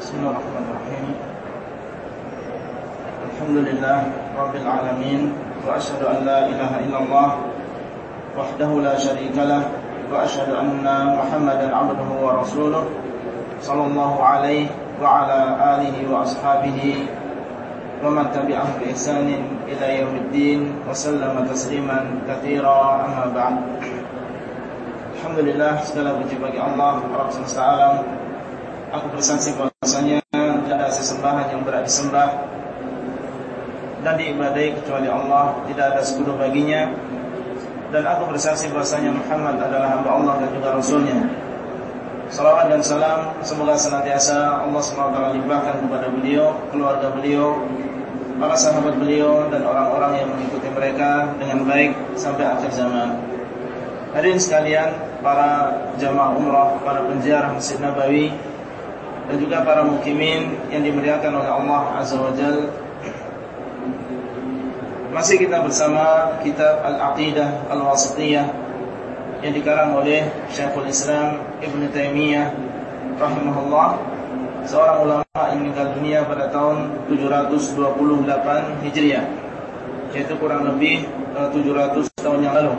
بسم الله الرحمن الرحيم. الحمد لله رب العالمين وأشهد أن لا إله إلا الله وحده لا شريك له وأشهد أن محمدا عبده ورسوله صلى الله عليه وعلى آله وأصحابه ومن تبعهم بإحسان إلى يوم الدين وسلم تسليما كثيرا أما بعد. Alhamdulillah segala puji bagi Allah Rabb semesta Aku bersaksi bahwasanya tidak ada sesembahan yang berat disembah dan diibadai kecuali Allah, tidak ada sekutu baginya. Dan aku bersaksi bahwasanya Muhammad adalah hamba Allah dan juga rasulnya. Salawat dan salam semoga senantiasa Allah SWT limpahkan kepada beliau, keluarga beliau, para sahabat beliau dan orang-orang yang mengikuti mereka dengan baik sampai akhir zaman. Hadirin sekalian, para jamaah umrah, para penziarah Masjid Nabawi dan juga para mukimin yang dimuliakan oleh Allah Azza wa Jal. Masih kita bersama kitab Al-Aqidah Al-Wasitiyah yang dikarang oleh Syekhul Islam Ibn Taimiyah rahimahullah, seorang ulama yang meninggal dunia pada tahun 728 Hijriah, yaitu kurang lebih 700 tahun yang lalu.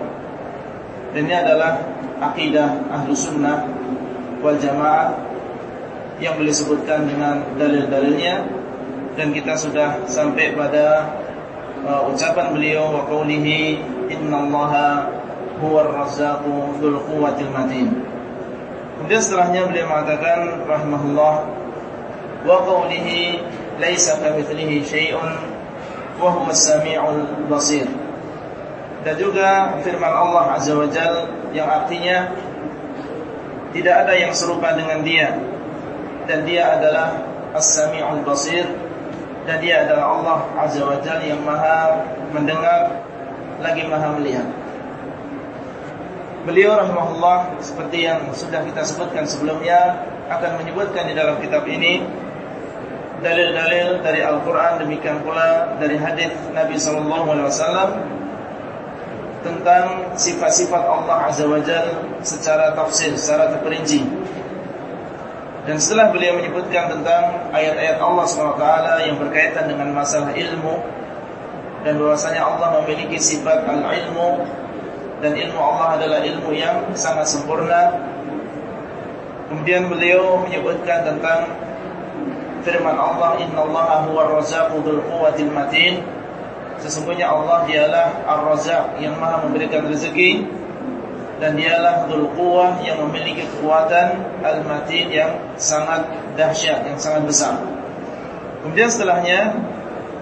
Dan ini adalah akidah ahlu sunnah wal jamaah yang boleh sebutkan dengan dalil-dalilnya. Dan kita sudah sampai pada uh, ucapan beliau wa qawlihi innallaha huwar razzaqu dzul quwwatil matin. Kemudian setelahnya beliau mengatakan rahimahullah wa qawlihi laisa kamitslihi syai'un wa huwas samiul basir. Dan juga firman Allah Azza wa yang artinya tidak ada yang serupa dengan dia dan dia adalah As-Sami'ul Basir dan dia adalah Allah Azza wa Jal yang maha mendengar lagi maha melihat Beliau rahimahullah seperti yang sudah kita sebutkan sebelumnya akan menyebutkan di dalam kitab ini dalil-dalil dari Al-Qur'an demikian pula dari hadis Nabi sallallahu alaihi wasallam tentang sifat-sifat Allah Azza wa Jal secara tafsir, secara terperinci. Dan setelah beliau menyebutkan tentang ayat-ayat Allah SWT yang berkaitan dengan masalah ilmu dan bahwasanya Allah memiliki sifat al-ilmu dan ilmu Allah adalah ilmu yang sangat sempurna. Kemudian beliau menyebutkan tentang firman Allah, "Innallaha huwar razzaqu dzul quwwatil matin." Sesungguhnya Allah dialah Ar-Razzaq yang maha memberikan rezeki dan dialah Dzul yang memiliki kekuatan Al-Matin yang sangat dahsyat, yang sangat besar. Kemudian setelahnya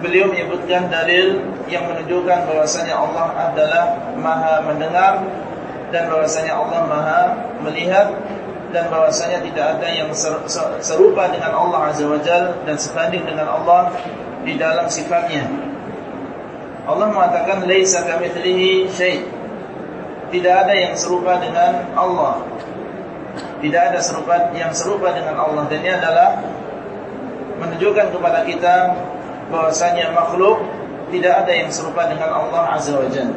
beliau menyebutkan dalil yang menunjukkan bahwasanya Allah adalah maha mendengar dan bahwasanya Allah maha melihat dan bahwasanya tidak ada yang serupa dengan Allah Azza wa Jalla dan sebanding dengan Allah di dalam sifatnya. Allah mengatakan laisa kamitslihi syai. Tidak ada yang serupa dengan Allah. Tidak ada serupa yang serupa dengan Allah dan ini adalah menunjukkan kepada kita bahwasanya makhluk tidak ada yang serupa dengan Allah Azza wa Jalla.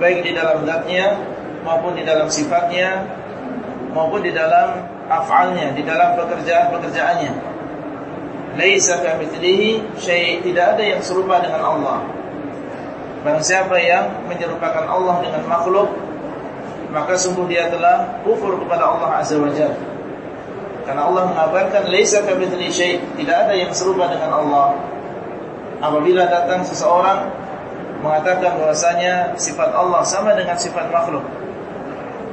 Baik di dalam zatnya maupun di dalam sifatnya maupun di dalam af'alnya, di dalam pekerjaan-pekerjaannya. Laisa kamitslihi syai. Tidak ada yang serupa dengan Allah. Barang siapa yang menyerupakan Allah dengan makhluk Maka sungguh dia telah kufur kepada Allah Azza wa Jalla. Karena Allah mengabarkan Laisa kamithli syai' Tidak ada yang serupa dengan Allah. Apabila datang seseorang Mengatakan bahwasanya Sifat Allah sama dengan sifat makhluk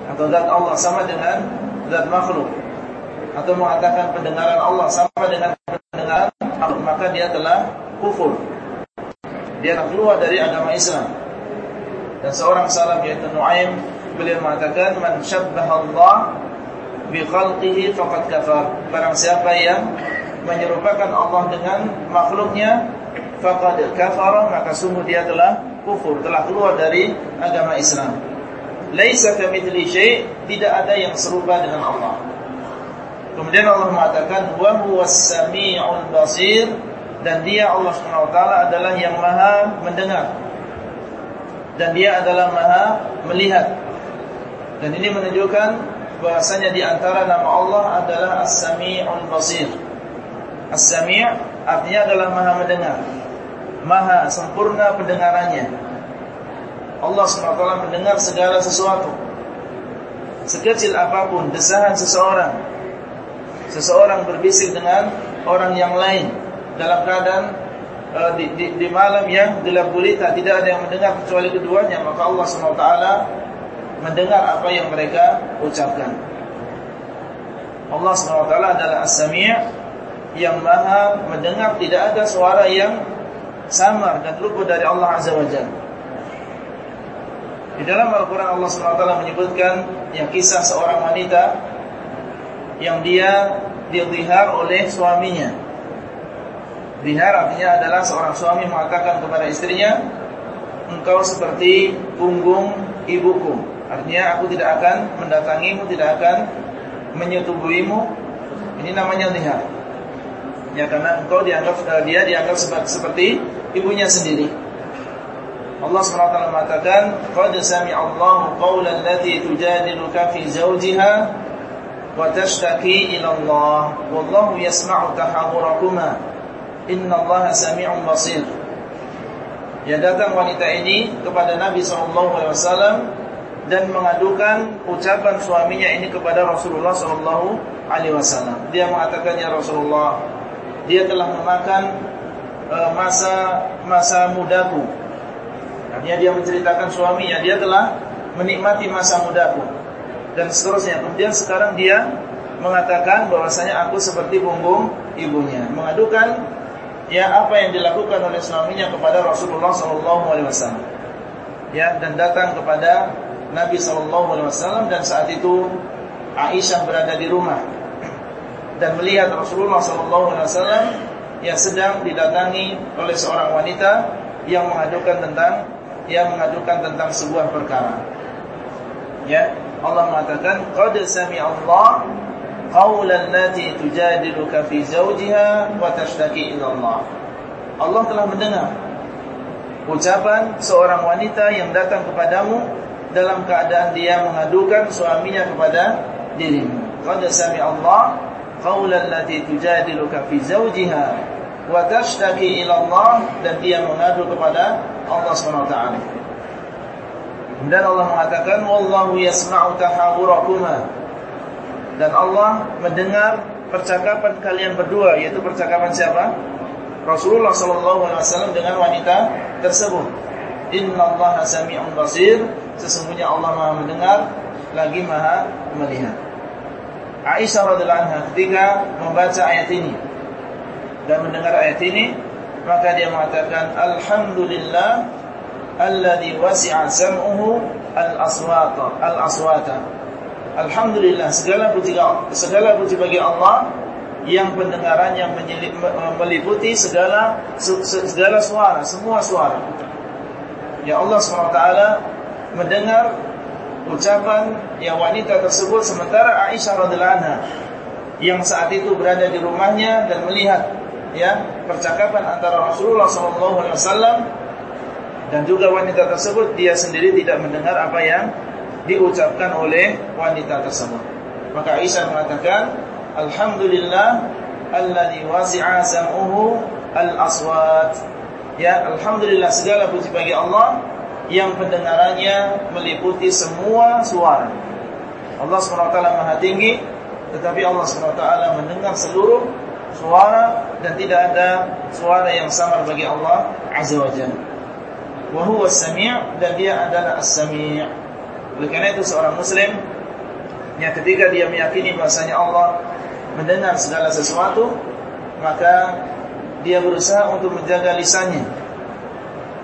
Atau zat Allah sama dengan Zat makhluk Atau mengatakan pendengaran Allah Sama dengan pendengaran Maka dia telah kufur dia keluar dari agama Islam. Dan seorang salaf yaitu Nuaim beliau mengatakan man syabbaha Allah bi khalqihi faqad kafar. Barang siapa yang menyerupakan Allah dengan makhluknya faqad kafara maka sungguh dia telah kufur, telah keluar dari agama Islam. Laisa kamitsli syai', tidak ada yang serupa dengan Allah. Kemudian Allah mengatakan wa huwas samiul basir dan dia Allah Subhanahu wa taala adalah yang Maha mendengar dan dia adalah Maha melihat. Dan ini menunjukkan bahwasanya di antara nama Allah adalah As-Sami'ul Basir. As-Sami' artinya adalah Maha mendengar. Maha sempurna pendengarannya. Allah SWT mendengar segala sesuatu. Sekecil apa pun desahan seseorang. Seseorang berbisik dengan orang yang lain dalam keadaan uh, di, di, di malam yang gelap gulita tidak ada yang mendengar kecuali keduanya maka Allah SWT mendengar apa yang mereka ucapkan. Allah SWT adalah As-Sami' yang maha mendengar tidak ada suara yang samar dan luput dari Allah Azza wa Jalla. Di dalam Al-Quran Allah SWT menyebutkan yang kisah seorang wanita yang dia dizihar oleh suaminya. Zihar artinya adalah seorang suami mengatakan kepada istrinya, engkau seperti punggung ibuku. Artinya aku tidak akan mendatangimu, tidak akan menyetubuhimu. Ini namanya zihar. Ya karena engkau dianggap uh, dia dianggap seperti ibunya sendiri. Allah SWT mengatakan, "Qad sami'a Allahu qawlan allati tujadiluka fi zawjiha wa tashtaki ila Allah, wallahu yasma'u tahawurakuma. Innallaha sami'un basir." Ya datang wanita ini kepada Nabi SAW dan mengadukan ucapan suaminya ini kepada Rasulullah SAW. Dia mengatakan ya Rasulullah, dia telah memakan uh, masa masa mudaku. Artinya dia menceritakan suaminya, dia telah menikmati masa mudaku dan seterusnya. Kemudian sekarang dia mengatakan bahwasanya aku seperti punggung ibunya, mengadukan ya apa yang dilakukan oleh suaminya kepada Rasulullah SAW. Ya dan datang kepada Nabi SAW dan saat itu Aisyah berada di rumah dan melihat Rasulullah SAW yang sedang didatangi oleh seorang wanita yang mengadukan tentang yang mengadukan tentang sebuah perkara. Ya, Allah mengatakan qad sami'a Allah qawlan lati tujadiluka fi zawjiha wa tashtaki ila Allah. Allah telah mendengar ucapan seorang wanita yang datang kepadamu dalam keadaan dia mengadukan suaminya kepada dirimu. Qad sami'a Allah qaulan lati tujadiluka fi zawjiha wa tashtaki ila Allah dan dia mengadu kepada Allah Subhanahu wa taala. Dan Allah mengatakan wallahu yasma'u tahawurakuma. Dan Allah mendengar percakapan kalian berdua yaitu percakapan siapa? Rasulullah sallallahu alaihi wasallam dengan wanita tersebut. Innallaha sami'un basir. Sesungguhnya Allah Maha mendengar lagi Maha melihat. Aisyah radhiallahu anha ketika membaca ayat ini dan mendengar ayat ini maka dia mengatakan alhamdulillah alladzi wasi'a sam'uhu al-aswata al-aswata alhamdulillah segala puji segala puji bagi Allah yang pendengarannya meliputi segala segala suara semua suara. Ya Allah SWT mendengar ucapan yang wanita tersebut sementara Aisyah radhiallahu anha yang saat itu berada di rumahnya dan melihat ya percakapan antara Rasulullah SAW dan juga wanita tersebut dia sendiri tidak mendengar apa yang diucapkan oleh wanita tersebut. Maka Aisyah mengatakan, Alhamdulillah alladzi wasi'a sam'uhu al-aswat. Ya, alhamdulillah segala puji bagi Allah yang pendengarannya meliputi semua suara. Allah SWT maha tinggi, tetapi Allah SWT mendengar seluruh suara dan tidak ada suara yang sama bagi Allah Azza wa Jalla. Wa huwa as-sami' dan dia adalah as-sami'. Oleh karena itu seorang muslim yang ketika dia meyakini bahasanya Allah mendengar segala sesuatu, maka dia berusaha untuk menjaga lisannya.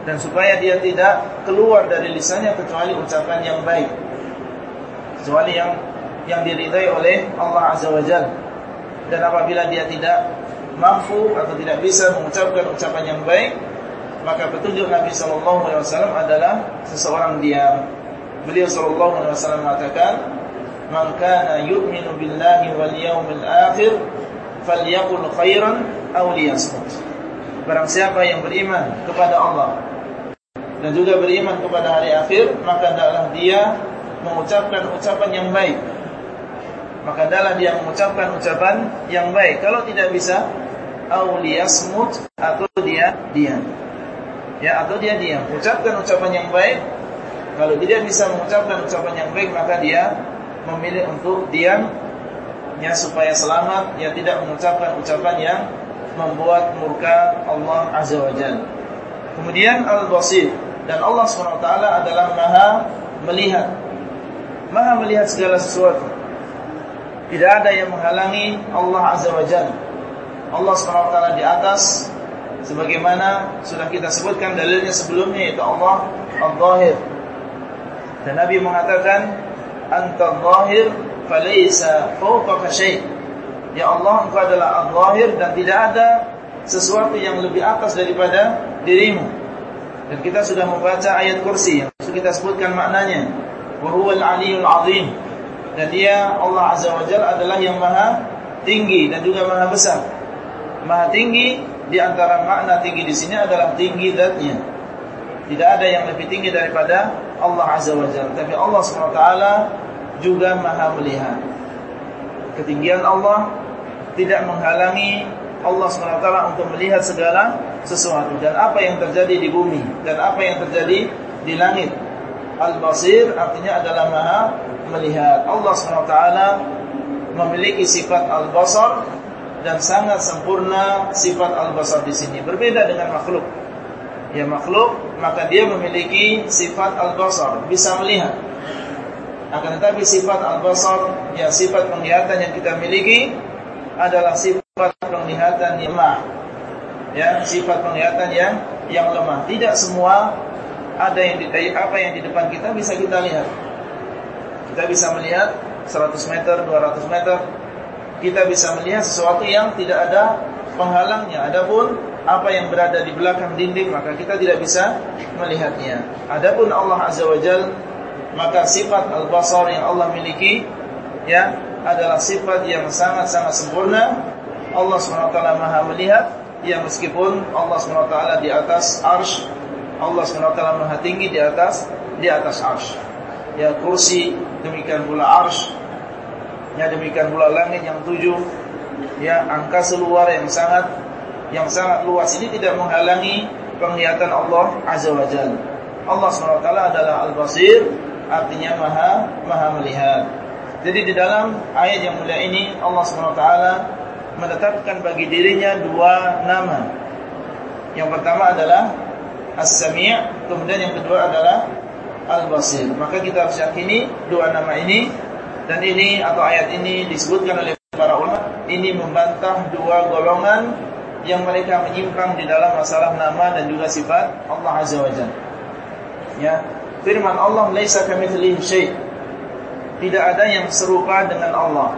Dan supaya dia tidak keluar dari lisannya kecuali ucapan yang baik. Kecuali yang yang diridai oleh Allah Azza wa Jalla dan apabila dia tidak mampu atau tidak bisa mengucapkan ucapan yang baik maka petunjuk Nabi wasallam adalah seseorang diam beliau sallallahu alaihi wasallam mengatakan man kana yu'minu billahi wal yawmil akhir falyaqul khairan aw liyasmut barang siapa yang beriman kepada Allah dan juga beriman kepada hari akhir, maka adalah dia mengucapkan ucapan yang baik. Maka adalah dia mengucapkan ucapan yang baik. Kalau tidak bisa au liyasmut atau dia diam. Ya, atau dia diam. Ucapkan ucapan yang baik. Kalau tidak bisa mengucapkan ucapan yang baik, maka dia memilih untuk diam ya supaya selamat, ya tidak mengucapkan ucapan yang membuat murka Allah Azza wa Jalla. Kemudian Al-Basir dan Allah SWT adalah Maha melihat. Maha melihat segala sesuatu. Tidak ada yang menghalangi Allah Azza wa Jalla. Allah SWT di atas sebagaimana sudah kita sebutkan dalilnya sebelumnya yaitu Allah Al-Zahir. Dan Nabi mengatakan anta al-zahir falaysa fawqaka syai'. Ya Allah, Engkau adalah Al-Zahir dan tidak ada sesuatu yang lebih atas daripada dirimu. Dan kita sudah membaca ayat kursi yang kita sebutkan maknanya. Wa huwal aliyyul azim. Dan dia Allah Azza wa Jalla adalah yang maha tinggi dan juga maha besar. Maha tinggi di antara makna tinggi di sini adalah tinggi zatnya. Tidak ada yang lebih tinggi daripada Allah Azza wa Jalla. Tapi Allah SWT juga maha melihat. Ketinggian Allah tidak menghalangi Allah SWT untuk melihat segala sesuatu dan apa yang terjadi di bumi dan apa yang terjadi di langit. Al-Basir artinya adalah Maha melihat. Allah SWT memiliki sifat Al-Basar dan sangat sempurna sifat Al-Basar di sini. Berbeda dengan makhluk. Ya makhluk maka dia memiliki sifat Al-Basar, bisa melihat. Akan tetapi sifat Al-Basar, ya sifat penglihatan yang kita miliki adalah sifat penglihatan yang lemah. Ya, sifat penglihatan yang yang lemah. Tidak semua ada yang di apa yang di depan kita bisa kita lihat. Kita bisa melihat 100 meter, 200 meter. Kita bisa melihat sesuatu yang tidak ada penghalangnya. Adapun apa yang berada di belakang dinding maka kita tidak bisa melihatnya. Adapun Allah Azza wa Jal maka sifat al-basar yang Allah miliki ya adalah sifat yang sangat-sangat sempurna. Allah SWT maha melihat Ya meskipun Allah SWT di atas arsh Allah SWT maha tinggi di atas Di atas arsh. Ya kursi demikian pula arsh. Ya demikian pula langit yang tujuh. Ya angkasa luar yang sangat Yang sangat luas ini tidak menghalangi Penglihatan Allah Azza wa Jal Allah SWT adalah Al-Basir Artinya maha Maha melihat Jadi di dalam ayat yang mulia ini Allah SWT menetapkan bagi dirinya dua nama. Yang pertama adalah As-Sami' kemudian yang kedua adalah Al-Basir. Maka kita harus yakini dua nama ini dan ini atau ayat ini disebutkan oleh para ulama ini membantah dua golongan yang mereka menyimpang di dalam masalah nama dan juga sifat Allah Azza wa Jalla. Ya, firman Allah laisa kamitslihi syai'. Tidak ada yang serupa dengan Allah.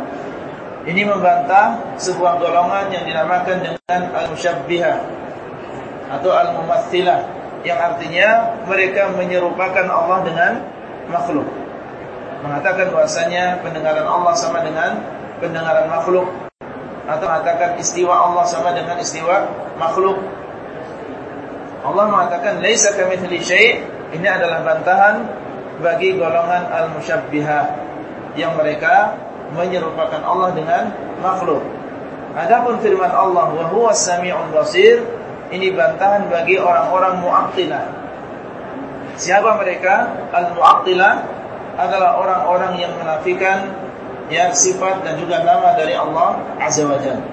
Ini membantah sebuah golongan yang dinamakan dengan al-musyabbihah atau al-mumathilah yang artinya mereka menyerupakan Allah dengan makhluk. Mengatakan bahasanya pendengaran Allah sama dengan pendengaran makhluk atau mengatakan istiwa Allah sama dengan istiwa makhluk. Allah mengatakan laisa kamitsli syai' ini adalah bantahan bagi golongan al-musyabbihah yang mereka menyerupakan Allah dengan makhluk. Adapun firman Allah wa huwa samiul basir ini bantahan bagi orang-orang mu'attilah. Siapa mereka? Al-mu'attilah adalah orang-orang yang menafikan ya sifat dan juga nama dari Allah Azza wa Jalla.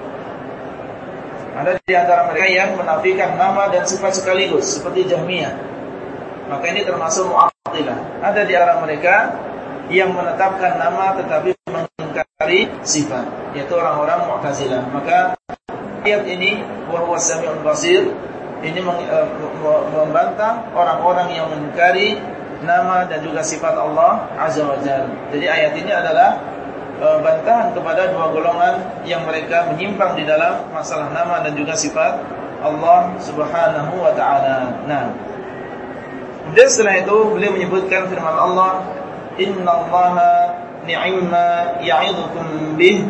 Ada di antara mereka yang menafikan nama dan sifat sekaligus seperti Jahmiyah. Maka ini termasuk mu'attilah. Ada di antara mereka yang menetapkan nama tetapi mengingkari sifat yaitu orang-orang Mu'tazilah. Maka ayat ini wa huwa samiul basir ini eh, membantah orang-orang yang mengingkari nama dan juga sifat Allah Azza wa Jalla. Jadi ayat ini adalah bantahan kepada dua golongan yang mereka menyimpang di dalam masalah nama dan juga sifat Allah Subhanahu wa taala. Nah, kemudian setelah itu beliau menyebutkan firman Allah, "Inna Allaha ni'ma ya'idhukum bih.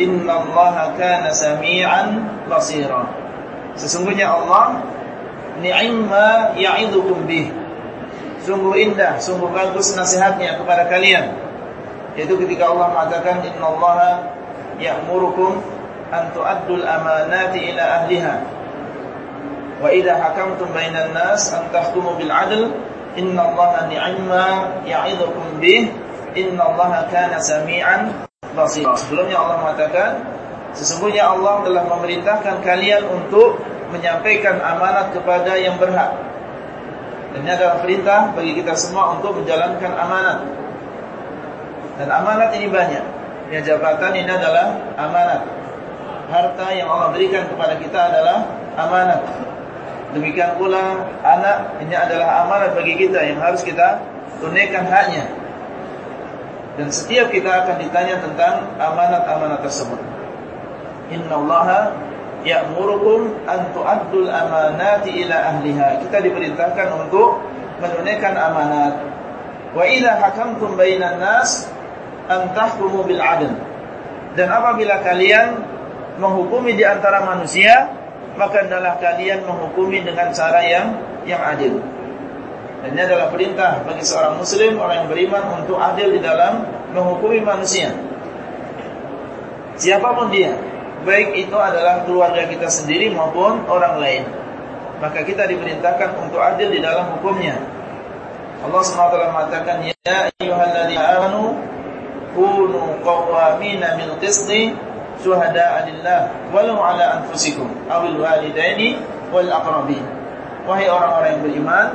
Inna Allah kana sami'an basira. Sesungguhnya Allah ni'ma ya'idhukum bih. Sungguh indah sungguh bagus nasihatnya kepada kalian yaitu ketika Allah mengatakan inna Allah ya'murukum an tu'addul amanati ila ahliha. Wa idza hakamtum bainan nas an tahkumu bil 'adl innallaha ni'ma ya'idukum bih innallaha kana sami'an basira sebelumnya Allah mengatakan sesungguhnya Allah telah memerintahkan kalian untuk menyampaikan amanat kepada yang berhak. Dan ini adalah perintah bagi kita semua untuk menjalankan amanat dan amanat ini banyak ya jabatan ini adalah amanat harta yang Allah berikan kepada kita adalah amanat. Demikian pula anak ini adalah amanat bagi kita yang harus kita tunaikan haknya. Dan setiap kita akan ditanya tentang amanat-amanat tersebut. Inna Allah ya'murukum an tu'addul amanati ila ahliha. Kita diperintahkan untuk menunaikan amanat. Wa idza hakamtum bainan nas an tahkumu bil 'adl. Dan apabila kalian menghukumi di antara manusia, maka adalah kalian menghukumi dengan cara yang yang adil. Dan ini adalah perintah bagi seorang muslim, orang yang beriman untuk adil di dalam menghukumi manusia. Siapa pun dia, baik itu adalah keluarga kita sendiri maupun orang lain. Maka kita diperintahkan untuk adil di dalam hukumnya. Allah SWT mengatakan, Ya ayyuhalladzina amanu kunu qawwamina bil qisti syuhada lillah walau ala anfusikum awil walidaini wal aqrabin. Wahai orang-orang yang beriman,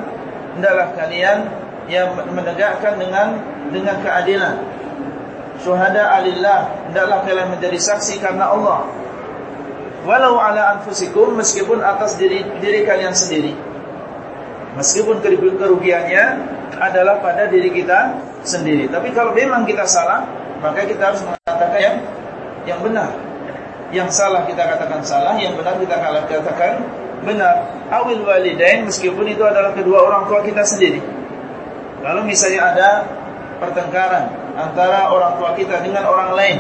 hendaklah kalian yang menegakkan dengan dengan keadilan. Syuhada alillah, hendaklah kalian menjadi saksi karena Allah. Walau ala anfusikum meskipun atas diri diri kalian sendiri. Meskipun kerugiannya adalah pada diri kita sendiri. Tapi kalau memang kita salah, maka kita harus mengatakan yang yang benar. Yang salah kita katakan salah, yang benar kita katakan benar. Awil walidain meskipun itu adalah kedua orang tua kita sendiri. Kalau misalnya ada pertengkaran antara orang tua kita dengan orang lain,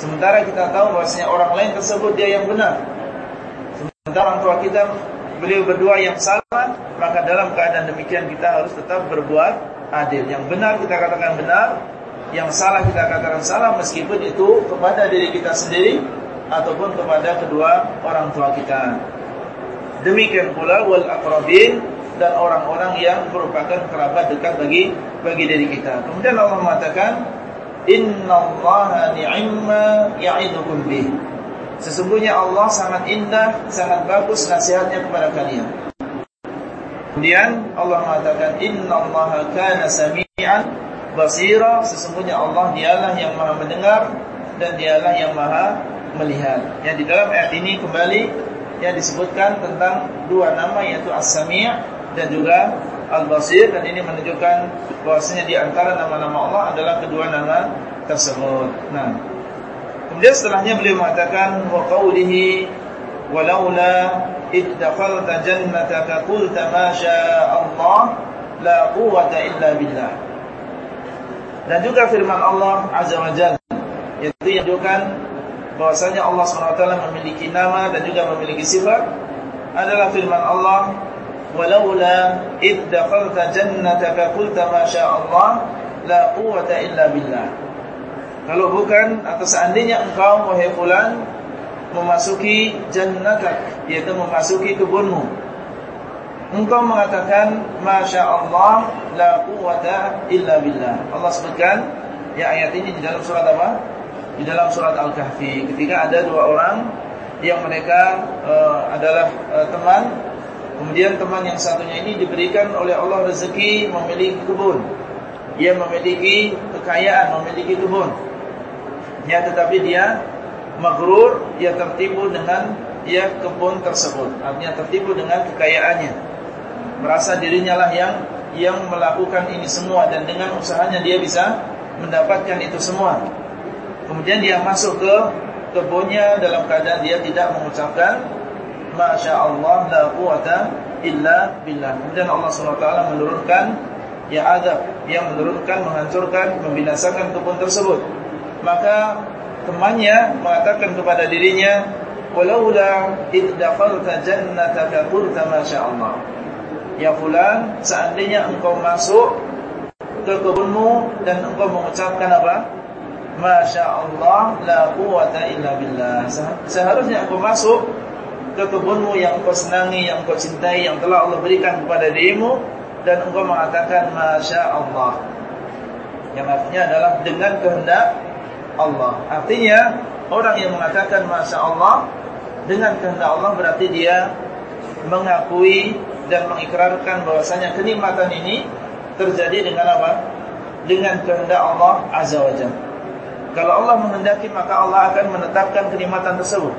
sementara kita tahu bahwasanya orang lain tersebut dia yang benar. Sementara orang tua kita beliau berdua yang salah, maka dalam keadaan demikian kita harus tetap berbuat adil. Yang benar kita katakan benar, yang salah kita katakan salah meskipun itu kepada diri kita sendiri ataupun kepada kedua orang tua kita. Demikian pula wal aqrabin dan orang-orang yang merupakan kerabat dekat bagi bagi diri kita. Kemudian Allah mengatakan innallaha ni'ma ya'idukum bih. Sesungguhnya Allah sangat indah, sangat bagus nasihatnya kepada kalian. Kemudian Allah mengatakan innallaha kana samian basira sesungguhnya Allah dialah yang maha mendengar dan dialah yang maha melihat. Yang di dalam ayat ini kembali yang disebutkan tentang dua nama yaitu As-Sami' dan juga Al-Basir dan ini menunjukkan bahwasanya di antara nama-nama Allah adalah kedua nama tersebut. Nah, kemudian setelahnya beliau mengatakan wa qawlihi walaula id dakhalta jannataka qulta ma Allah la quwwata illa billah dan juga firman Allah Azza wa Jalla yaitu menunjukkan bahwasanya Allah SWT memiliki nama dan juga memiliki sifat adalah firman Allah walaula id dakhalta jannataka qulta ma Allah la quwwata illa billah. Kalau bukan atau seandainya engkau wahai fulan memasuki jannatak yaitu memasuki kebunmu engkau mengatakan Masya Allah La quwata illa billah. Allah sebutkan ya ayat ini di dalam surat apa? Di dalam surat Al-Kahfi. Ketika ada dua orang Yang mereka uh, adalah uh, teman Kemudian teman yang satunya ini diberikan oleh Allah rezeki Memiliki kebun. Dia memiliki kekayaan Memiliki kebun. Ya tetapi dia Maghrur, dia tertipu dengan Ya kebun tersebut Artinya tertipu dengan kekayaannya merasa dirinya lah yang yang melakukan ini semua dan dengan usahanya dia bisa mendapatkan itu semua. Kemudian dia masuk ke kebunnya dalam keadaan dia tidak mengucapkan Masya Allah la quwata illa billah. Kemudian Allah SWT menurunkan ya adab yang menurunkan, menghancurkan, membinasakan kebun tersebut. Maka temannya mengatakan kepada dirinya, "Walaula id dakhalta jannataka qulta masya Allah." Ya fulan, seandainya engkau masuk ke kebunmu dan engkau mengucapkan apa? Masya Allah la quwata illa billah Seharusnya aku masuk ke kebunmu yang kau senangi, yang kau cintai Yang telah Allah berikan kepada dirimu Dan engkau mengatakan Masya Allah Yang artinya adalah dengan kehendak Allah Artinya orang yang mengatakan Masya Allah Dengan kehendak Allah berarti dia Mengakui dan mengikrarkan bahwasanya kenikmatan ini Terjadi dengan apa? Dengan kehendak Allah Azza kalau Allah menghendaki maka Allah akan menetapkan kenikmatan tersebut.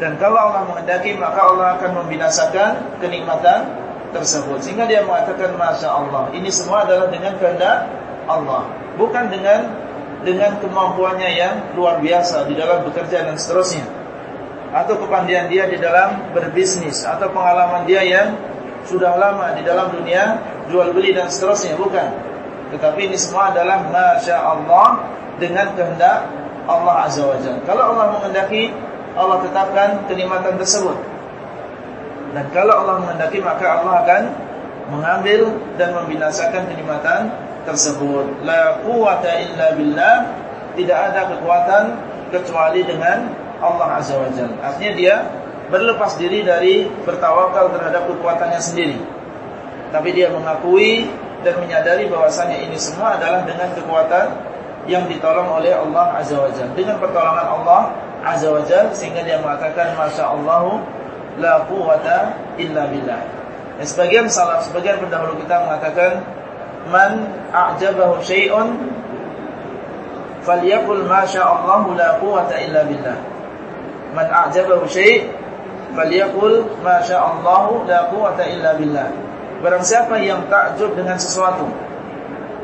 Dan kalau Allah menghendaki maka Allah akan membinasakan kenikmatan tersebut. Sehingga dia mengatakan Masya Allah. Ini semua adalah dengan kehendak Allah. Bukan dengan dengan kemampuannya yang luar biasa di dalam bekerja dan seterusnya. Atau kepandian dia di dalam berbisnis. Atau pengalaman dia yang sudah lama di dalam dunia jual beli dan seterusnya. Bukan. Tetapi ini semua adalah Masya Allah dengan kehendak Allah Azza wa Jalla. Kalau Allah menghendaki, Allah tetapkan kenikmatan tersebut. Dan kalau Allah menghendaki, maka Allah akan mengambil dan membinasakan kenikmatan tersebut. La quwata illa billah. Tidak ada kekuatan kecuali dengan Allah Azza wa Jalla. Artinya dia berlepas diri dari bertawakal terhadap kekuatannya sendiri. Tapi dia mengakui dan menyadari bahwasanya ini semua adalah dengan kekuatan yang ditolong oleh Allah Azza wa Jalla. Dengan pertolongan Allah Azza wa Jalla sehingga dia mengatakan Masya Allah la quwata illa billah. Dan sebagian salah, sebagian pendahulu kita mengatakan man a'jabahu syai'un falyaqul masya Allah la quwata illa billah. Man a'jabahu syai' falyaqul masya Allah la quwata illa billah. Barang siapa yang takjub dengan sesuatu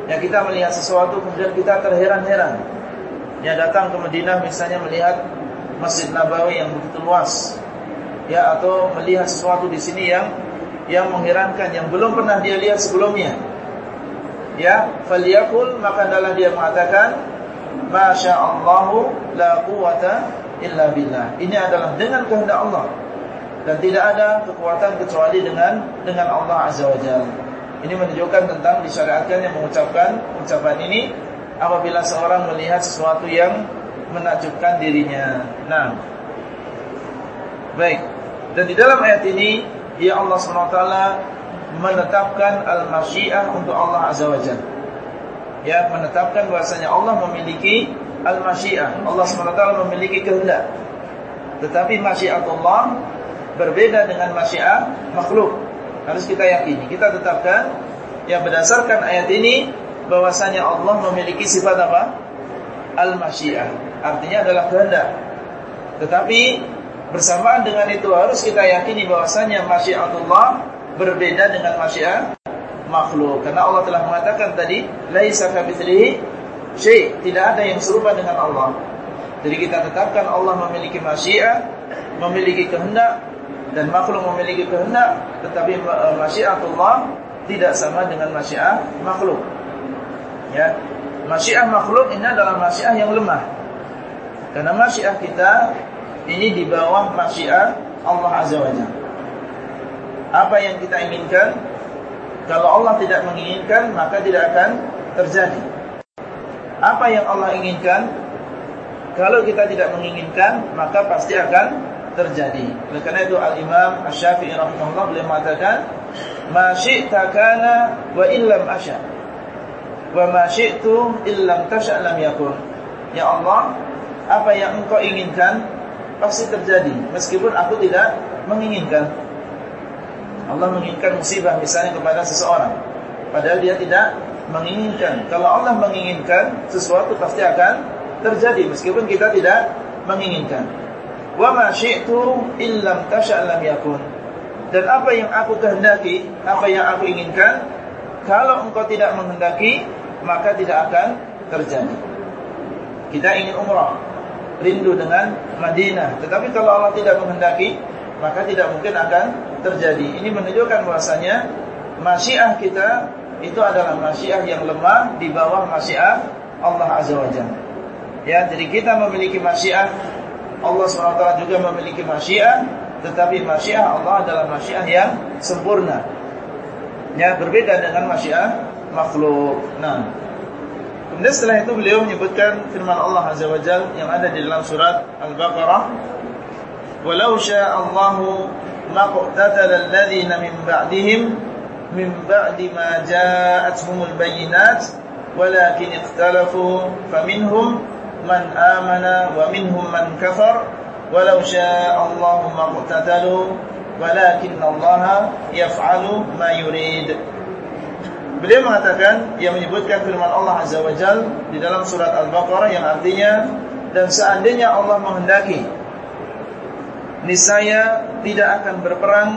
Ya kita melihat sesuatu kemudian kita terheran-heran. Ya datang ke Madinah misalnya melihat Masjid Nabawi yang begitu luas. Ya atau melihat sesuatu di sini yang yang mengherankan yang belum pernah dia lihat sebelumnya. Ya, falyakul maka adalah dia mengatakan Masya Allah la quwata illa billah. Ini adalah dengan kehendak Allah dan tidak ada kekuatan kecuali dengan dengan Allah Azza wa Jalla. Ini menunjukkan tentang disyariatkan yang mengucapkan ucapan ini apabila seorang melihat sesuatu yang menakjubkan dirinya. Nah, baik. Dan di dalam ayat ini, ya Allah SWT menetapkan al-masyiah untuk Allah Azza wa Jalla. Ya, menetapkan bahasanya Allah memiliki al-masyiah. Allah SWT memiliki kehendak. Tetapi masyiatullah berbeda dengan masyiah makhluk. Harus kita yakini. Kita tetapkan yang berdasarkan ayat ini bahwasanya Allah memiliki sifat apa? Al-masyiah. Artinya adalah kehendak. Tetapi bersamaan dengan itu harus kita yakini bahwasanya masyiatullah berbeda dengan masyiah makhluk. Karena Allah telah mengatakan tadi, laisa kamitslihi syai', tidak ada yang serupa dengan Allah. Jadi kita tetapkan Allah memiliki masyiah, memiliki kehendak dan makhluk memiliki kehendak tetapi eh, masyiatullah tidak sama dengan masyiah makhluk. Ya. Masyiah makhluk ini adalah masyiah yang lemah. Karena masyiah kita ini di bawah masyiah Allah azza wajalla apa yang kita inginkan kalau Allah tidak menginginkan maka tidak akan terjadi apa yang Allah inginkan kalau kita tidak menginginkan maka pasti akan terjadi. Oleh karena itu Al-Imam Asy-Syafi'i rahimahullah beliau mengatakan, "Ma syi'ta kana wa illam asya." Wa ma syi'tu illam tasya lam yakun. Ya Allah, apa yang Engkau inginkan pasti terjadi meskipun aku tidak menginginkan. Allah menginginkan musibah misalnya kepada seseorang padahal dia tidak menginginkan. Kalau Allah menginginkan sesuatu pasti akan terjadi meskipun kita tidak menginginkan. Wa ma syi'tu illam tasha' yakun. Dan apa yang aku kehendaki, apa yang aku inginkan, kalau engkau tidak menghendaki, maka tidak akan terjadi. Kita ingin umrah, rindu dengan Madinah, tetapi kalau Allah tidak menghendaki, maka tidak mungkin akan terjadi. Ini menunjukkan bahwasanya masyiah kita itu adalah masyiah yang lemah di bawah masyiah Allah Azza wa Jalla. Ya, jadi kita memiliki masyiah Allah SWT juga memiliki masyiah Tetapi masyiah Allah adalah masyiah yang sempurna Ya berbeda dengan masyiah makhluk Nah Kemudian setelah itu beliau menyebutkan firman Allah Azza wa Jal yang ada di dalam surat Al-Baqarah. Walau sya'allahu maqtatala alladhina min ba'dihim min ba'di ma ja'atuhumul bayyinat walakin ikhtalafu faminhum man amana wa minhum man kafar walau sya'allahu maqtatalu walakin Allah yaf'alu ma yurid. Beliau mengatakan yang menyebutkan firman Allah Azza wa Jal di dalam surat Al-Baqarah yang artinya dan seandainya Allah menghendaki niscaya tidak akan berperang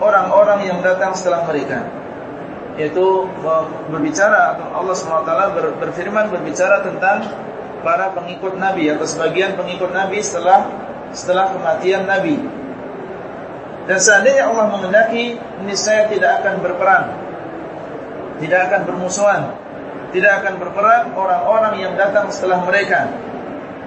orang-orang yang datang setelah mereka. Yaitu berbicara atau Allah SWT berfirman berbicara tentang para pengikut Nabi atau sebagian pengikut Nabi setelah setelah kematian Nabi. Dan seandainya Allah menghendaki niscaya tidak akan berperang. Tidak akan bermusuhan, tidak akan berperang orang-orang yang datang setelah mereka.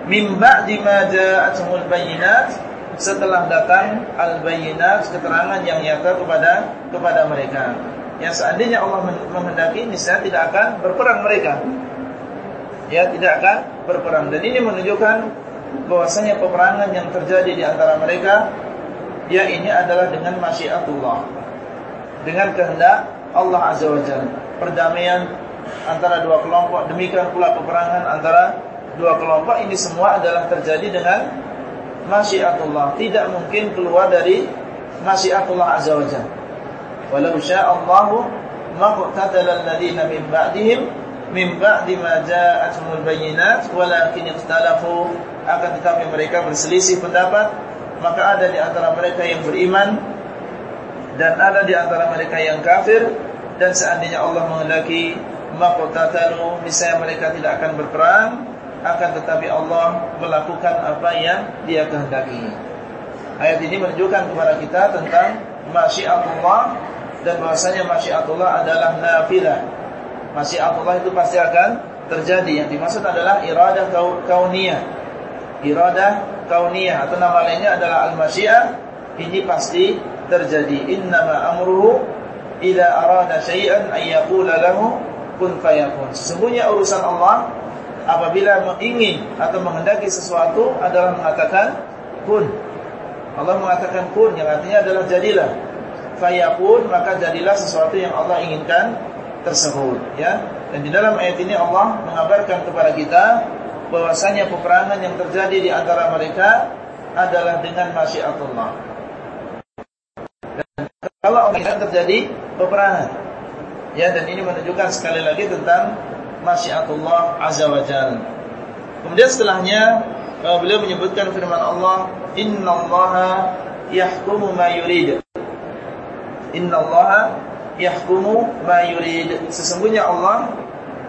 Mim ba'di ma ja'atuhul bayyinat setelah datang al-bayyinat keterangan yang nyata kepada kepada mereka. Yang seandainya Allah menghendaki niscaya tidak akan berperang mereka. Ya, tidak akan berperang. Dan ini menunjukkan bahwasanya peperangan yang terjadi di antara mereka ya ini adalah dengan masyiatullah. Dengan kehendak Allah Azza wa Jalla. Perdamaian antara dua kelompok, demikian pula peperangan antara dua kelompok ini semua adalah terjadi dengan masyiatullah. Tidak mungkin keluar dari masyiatullah Azza wa Jalla. Walau sya'allahu maqtatala alladziina min ba'dihim min ba'di ma ja'atuhumul bayyinat walakin ikhtalafu akan tetapi mereka berselisih pendapat maka ada di antara mereka yang beriman dan ada di antara mereka yang kafir dan seandainya Allah menghendaki maqtatalu misalnya mereka tidak akan berperang akan tetapi Allah melakukan apa yang Dia kehendaki. Ayat ini menunjukkan kepada kita tentang masyiatullah dan bahwasanya masyiatullah adalah nafilah. Masyiatullah itu pasti akan terjadi. Yang dimaksud adalah iradah kauniyah. Iradah kauniyah atau nama lainnya adalah al-masyiah. Ini pasti terjadi innama amruhu ila arada syai'an ay yaqula lahu kun fayakun sesungguhnya urusan Allah apabila ingin atau menghendaki sesuatu adalah mengatakan kun. Allah mengatakan kun yang artinya adalah jadilah. Fayakun maka jadilah sesuatu yang Allah inginkan tersebut ya. Dan di dalam ayat ini Allah mengabarkan kepada kita bahwasanya peperangan yang terjadi di antara mereka adalah dengan masyiatullah. Kalau orang terjadi peperangan. Ya, dan ini menunjukkan sekali lagi tentang masyiatullah azza wa. Kemudian setelahnya beliau menyebutkan firman Allah, "Innallaha yahkumu ma yurid." Innallaha yahkumu ma yurid. Sesungguhnya Allah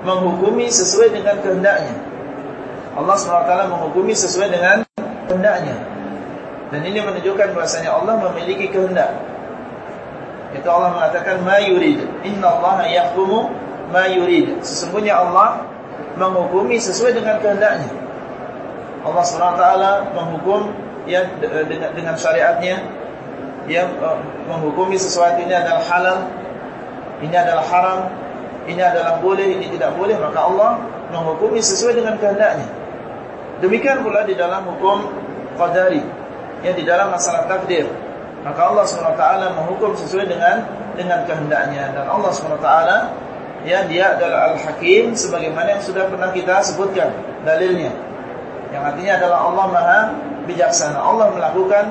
menghukumi sesuai dengan kehendaknya. Allah SWT menghukumi sesuai dengan kehendaknya. Dan ini menunjukkan bahasanya Allah memiliki kehendak. Itu Allah mengatakan ma yurid. Innallaha yahkumu ma yurid. Sesungguhnya Allah menghukumi sesuai dengan kehendaknya. Allah SWT menghukum ya dengan dengan syariatnya yang uh, menghukumi sesuatu ini adalah halal, ini adalah haram, ini adalah boleh, ini tidak boleh, maka Allah menghukumi sesuai dengan kehendaknya. Demikian pula di dalam hukum qadari, yang di dalam masalah takdir. Maka Allah SWT menghukum sesuai dengan dengan kehendaknya dan Allah SWT ya dia adalah Al-Hakim sebagaimana yang sudah pernah kita sebutkan dalilnya. Yang artinya adalah Allah Maha bijaksana. Allah melakukan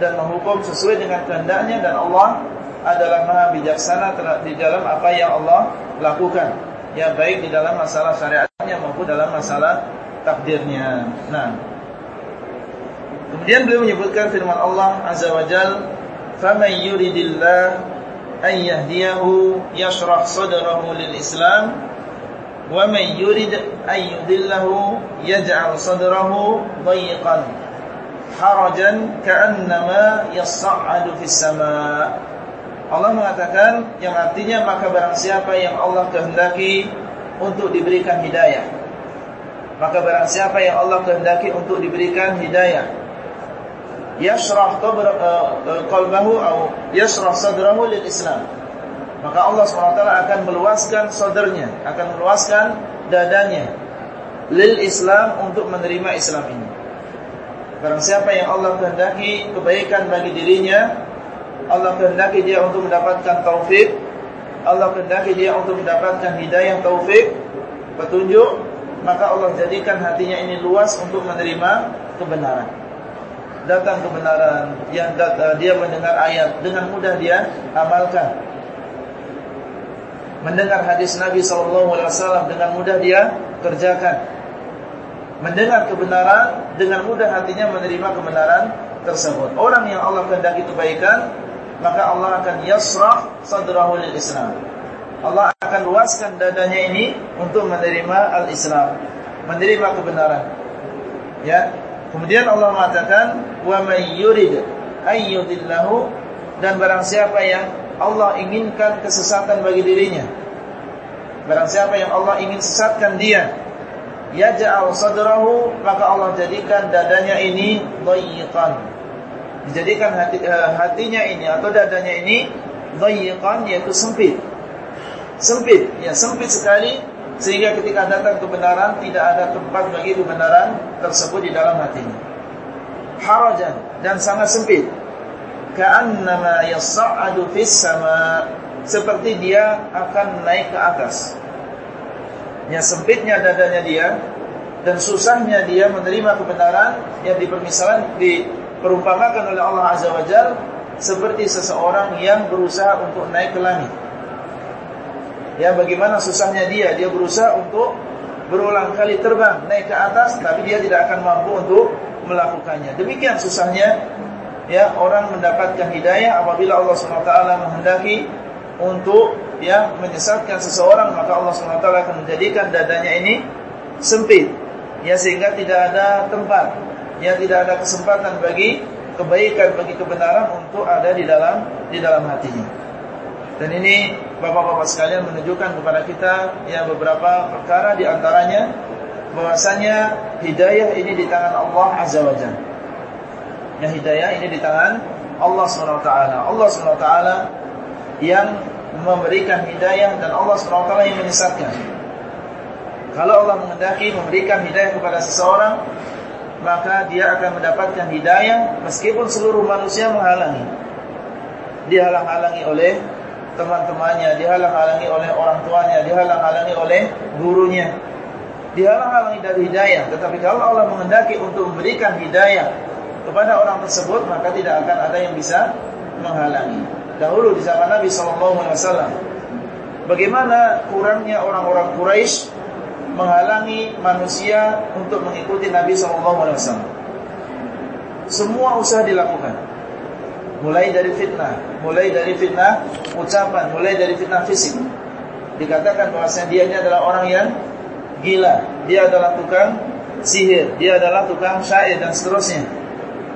dan menghukum sesuai dengan kehendaknya dan Allah adalah Maha bijaksana di dalam apa yang Allah lakukan. Ya baik di dalam masalah syariatnya maupun dalam masalah takdirnya. Nah, Kemudian beliau menyebutkan firman Allah Azza wa Jal, "Faman yuridillah yahdiyahu yashrah sadrahu Islam, wa man yurid an yudillahu yaj'al sadrahu dhayiqan harajan ka'annama yas'adu fis sama'." Allah mengatakan yang artinya maka barang siapa yang Allah kehendaki untuk diberikan hidayah maka barang siapa yang Allah kehendaki untuk diberikan hidayah yashrah eh, eh, qalbahu atau yashrah sadrahu lil Islam. Maka Allah SWT akan meluaskan sadarnya, akan meluaskan dadanya lil Islam untuk menerima Islam ini. Barang siapa yang Allah kehendaki kebaikan bagi dirinya, Allah kehendaki dia untuk mendapatkan taufik, Allah kehendaki dia untuk mendapatkan hidayah taufik, petunjuk, maka Allah jadikan hatinya ini luas untuk menerima kebenaran. Datang kebenaran yang eh, dia mendengar ayat dengan mudah dia amalkan. Mendengar hadis Nabi SAW dengan mudah dia kerjakan. Mendengar kebenaran dengan mudah hatinya menerima kebenaran tersebut. Orang yang Allah kehendaki kebaikan maka Allah akan yasrah sadrahu lil Islam. Allah akan luaskan dadanya ini untuk menerima al-Islam, menerima kebenaran. Ya. Kemudian Allah mengatakan wa may yurid ayyudillahu dan barang siapa yang Allah inginkan kesesatan bagi dirinya. Barang siapa yang Allah ingin sesatkan dia, yaj'al sadrahu maka Allah jadikan dadanya ini dhayiqan dijadikan hati, uh, hatinya ini atau dadanya ini dhayiqan yaitu sempit. Sempit, ya sempit sekali sehingga ketika datang kebenaran tidak ada tempat bagi kebenaran tersebut di dalam hatinya. Harajan dan sangat sempit. Ka'annama yas'adu fis sama seperti dia akan naik ke atas. Ya sempitnya dadanya dia dan susahnya dia menerima kebenaran yang dipermisalkan di perumpamakan oleh Allah Azza wa Jal seperti seseorang yang berusaha untuk naik ke langit. Ya bagaimana susahnya dia, dia berusaha untuk berulang kali terbang naik ke atas tapi dia tidak akan mampu untuk melakukannya. Demikian susahnya ya orang mendapatkan hidayah apabila Allah SWT menghendaki untuk ya menyesatkan seseorang maka Allah SWT akan menjadikan dadanya ini sempit ya sehingga tidak ada tempat yang tidak ada kesempatan bagi kebaikan bagi kebenaran untuk ada di dalam di dalam hatinya. Dan ini bapak-bapak sekalian menunjukkan kepada kita ya beberapa perkara di antaranya bahwasanya hidayah ini di tangan Allah Azza wa Jalla. Ya hidayah ini di tangan Allah Subhanahu wa taala. Allah Subhanahu wa taala yang memberikan hidayah dan Allah Subhanahu wa taala yang menyesatkan. Kalau Allah menghendaki memberikan hidayah kepada seseorang, maka dia akan mendapatkan hidayah meskipun seluruh manusia menghalangi. Dihalang-halangi oleh teman-temannya, dihalang-halangi oleh orang tuanya, dihalang-halangi oleh gurunya. Dihalang-halangi dari hidayah, tetapi kalau Allah menghendaki untuk memberikan hidayah kepada orang tersebut, maka tidak akan ada yang bisa menghalangi. Dahulu di zaman Nabi SAW, bagaimana kurangnya orang-orang Quraisy menghalangi manusia untuk mengikuti Nabi SAW. Semua usaha dilakukan. Mulai dari fitnah, mulai dari fitnah ucapan, mulai dari fitnah fisik. Dikatakan bahwasanya dia ini adalah orang yang gila, dia adalah tukang sihir, dia adalah tukang syair dan seterusnya.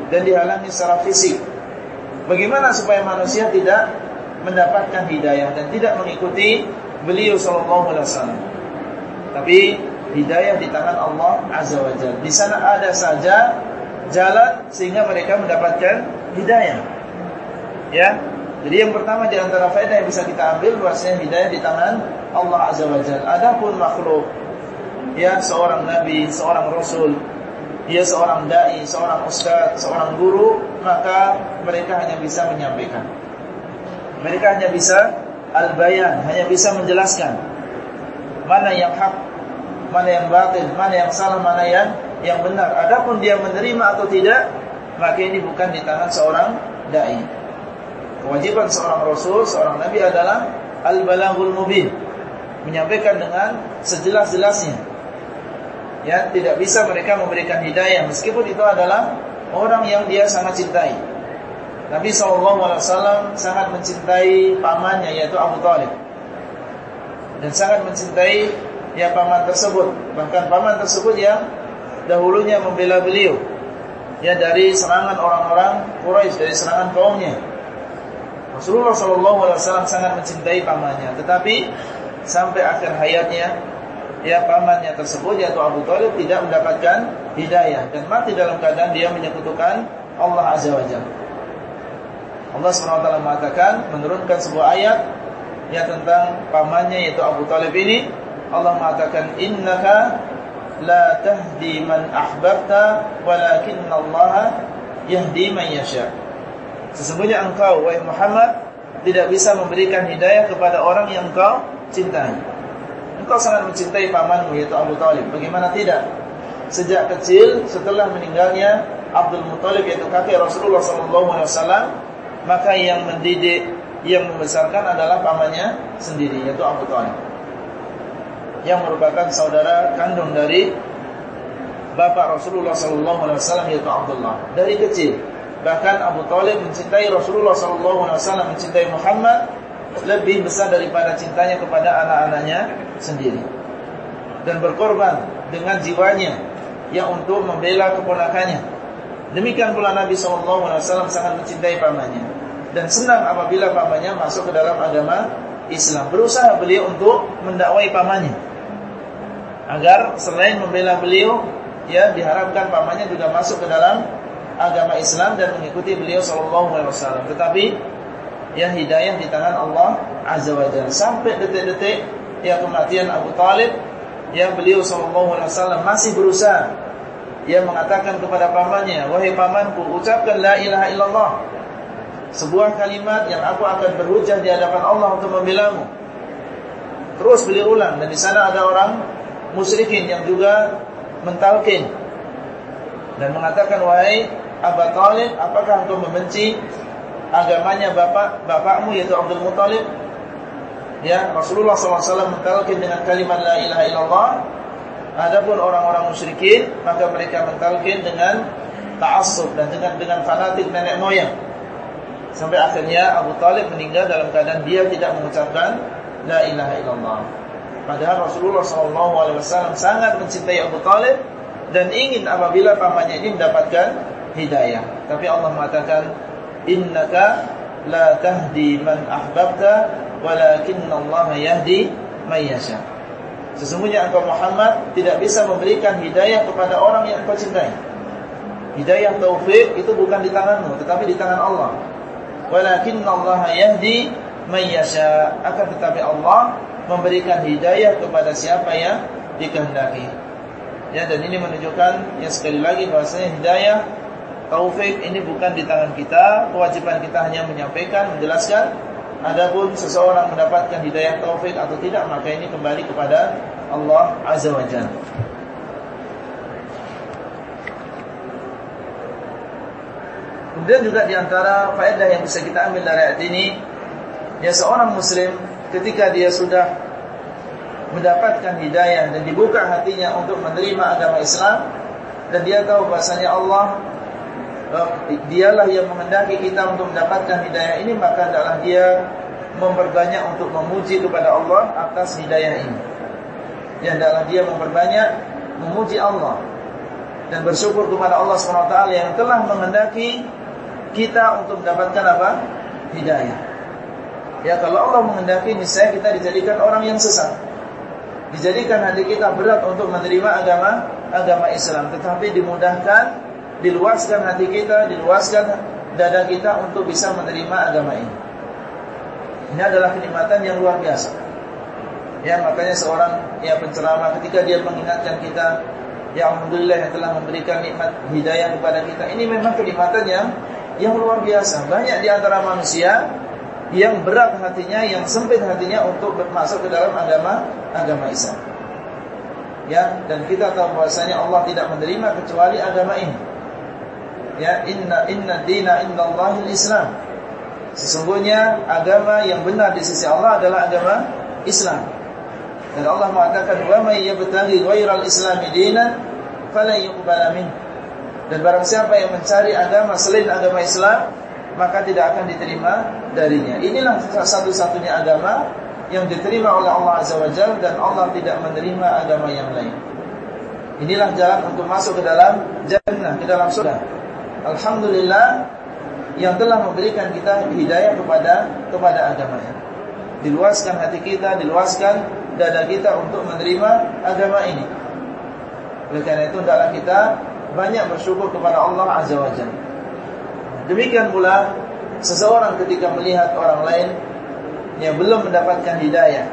Dan dihalangi secara fisik. Bagaimana supaya manusia tidak mendapatkan hidayah dan tidak mengikuti beliau sallallahu alaihi wasallam? Tapi hidayah di tangan Allah Azza wa Jalla. Di sana ada saja jalan sehingga mereka mendapatkan hidayah. Ya. Jadi yang pertama di antara faedah yang bisa kita ambil bahwasanya hidayah di tangan Allah Azza wa Jalla. Adapun makhluk ya seorang nabi, seorang rasul, dia seorang dai, seorang ustaz, seorang guru, maka mereka hanya bisa menyampaikan. Mereka hanya bisa al-bayan, hanya bisa menjelaskan mana yang hak, mana yang batil, mana yang salah, mana yang yang benar. Adapun dia menerima atau tidak, maka ini bukan di tangan seorang dai. Kewajiban seorang rasul, seorang nabi adalah al-balaghul mubin. Menyampaikan dengan sejelas-jelasnya. Ya, tidak bisa mereka memberikan hidayah meskipun itu adalah orang yang dia sangat cintai. Nabi SAW sangat mencintai pamannya yaitu Abu Talib dan sangat mencintai ya paman tersebut. Bahkan paman tersebut yang dahulunya membela beliau ya dari serangan orang-orang Quraisy, dari serangan kaumnya. Rasulullah wasallam sangat mencintai pamannya, tetapi sampai akhir hayatnya ya pamannya tersebut yaitu Abu Thalib tidak mendapatkan hidayah dan mati dalam keadaan dia menyekutukan Allah Azza wa Jalla. Allah SWT mengatakan menurunkan sebuah ayat ya tentang pamannya yaitu Abu Talib ini Allah mengatakan innaka la tahdi man ahbabta walakinna Allah yahdi man yasha. Sesungguhnya engkau wahai Muhammad tidak bisa memberikan hidayah kepada orang yang engkau cintai. Engkau sangat mencintai pamanmu yaitu Abu Talib. Bagaimana tidak? Sejak kecil setelah meninggalnya Abdul Muthalib yaitu kakek Rasulullah SAW, maka yang mendidik, yang membesarkan adalah pamannya sendiri yaitu Abu Talib. Yang merupakan saudara kandung dari bapak Rasulullah SAW yaitu Abdullah dari kecil Bahkan Abu Talib mencintai Rasulullah SAW, mencintai Muhammad lebih besar daripada cintanya kepada anak-anaknya sendiri. Dan berkorban dengan jiwanya yang untuk membela keponakannya. Demikian pula Nabi SAW sangat mencintai pamannya. Dan senang apabila pamannya masuk ke dalam agama Islam. Berusaha beliau untuk mendakwai pamannya. Agar selain membela beliau, ya diharapkan pamannya juga masuk ke dalam agama Islam dan mengikuti beliau sallallahu alaihi wasallam. Tetapi ya hidayah di tangan Allah azza wa jalla sampai detik-detik ya kematian Abu Talib yang beliau sallallahu alaihi wasallam masih berusaha ia mengatakan kepada pamannya, "Wahai pamanku, ucapkan la ilaha illallah." Sebuah kalimat yang aku akan berhujah di hadapan Allah untuk membelamu. Terus beliau ulang dan di sana ada orang musyrikin yang juga mentalkin dan mengatakan, "Wahai Abu Talib, apakah engkau membenci agamanya bapak bapakmu yaitu Abdul Muthalib? Ya, Rasulullah SAW mentalkin dengan kalimat la ilaha illallah. Adapun orang-orang musyrikin, maka mereka mentalkin dengan ta'assub dan dengan dengan fanatik nenek moyang. Sampai akhirnya Abu Talib meninggal dalam keadaan dia tidak mengucapkan la ilaha illallah. Padahal Rasulullah SAW sangat mencintai Abu Talib dan ingin apabila pamannya ini mendapatkan hidayah. Tapi Allah mengatakan innaka la tahdi man ahbabta Allah yahdi man yasha. Sesungguhnya engkau Muhammad tidak bisa memberikan hidayah kepada orang yang engkau cintai. Hidayah taufik itu bukan di tanganmu tetapi di tangan Allah. Allah yahdi man yasha. Akan tetapi Allah memberikan hidayah kepada siapa yang dikehendaki. Ya dan ini menunjukkan yang sekali lagi bahasanya hidayah taufik ini bukan di tangan kita, kewajiban kita hanya menyampaikan, menjelaskan. Adapun seseorang mendapatkan hidayah taufik atau tidak, maka ini kembali kepada Allah Azza wa Jalla. Kemudian juga di antara faedah yang bisa kita ambil dari ayat ini, ya seorang muslim ketika dia sudah mendapatkan hidayah dan dibuka hatinya untuk menerima agama Islam dan dia tahu bahasanya Allah dialah yang menghendaki kita untuk mendapatkan hidayah ini maka adalah dia memperbanyak untuk memuji kepada Allah atas hidayah ini. Yang adalah dia memperbanyak memuji Allah dan bersyukur kepada Allah SWT yang telah menghendaki kita untuk mendapatkan apa? Hidayah. Ya kalau Allah menghendaki misalnya kita dijadikan orang yang sesat. Dijadikan hati kita berat untuk menerima agama agama Islam, tetapi dimudahkan diluaskan hati kita, diluaskan dada kita untuk bisa menerima agama ini. Ini adalah kenikmatan yang luar biasa. Ya, makanya seorang ya penceramah ketika dia mengingatkan kita, ya alhamdulillah yang telah memberikan nikmat hidayah kepada kita. Ini memang kenikmatan yang yang luar biasa. Banyak di antara manusia yang berat hatinya, yang sempit hatinya untuk masuk ke dalam agama agama Islam. Ya, dan kita tahu bahwasanya Allah tidak menerima kecuali agama ini ya inna inna dina Allahil Islam. Sesungguhnya agama yang benar di sisi Allah adalah agama Islam. Dan Allah mengatakan wa may yabtaghi ghairal islami dinan falan yuqbal min. Dan barang siapa yang mencari agama selain agama Islam, maka tidak akan diterima darinya. Inilah satu-satunya agama yang diterima oleh Allah Azza wa Jalla dan Allah tidak menerima agama yang lain. Inilah jalan untuk masuk ke dalam jannah, ke dalam surga. Alhamdulillah yang telah memberikan kita hidayah kepada kepada agamanya. Diluaskan hati kita, diluaskan dada kita untuk menerima agama ini. Oleh karena itu hendaklah kita banyak bersyukur kepada Allah Azza wa Jalla. Demikian pula seseorang ketika melihat orang lain yang belum mendapatkan hidayah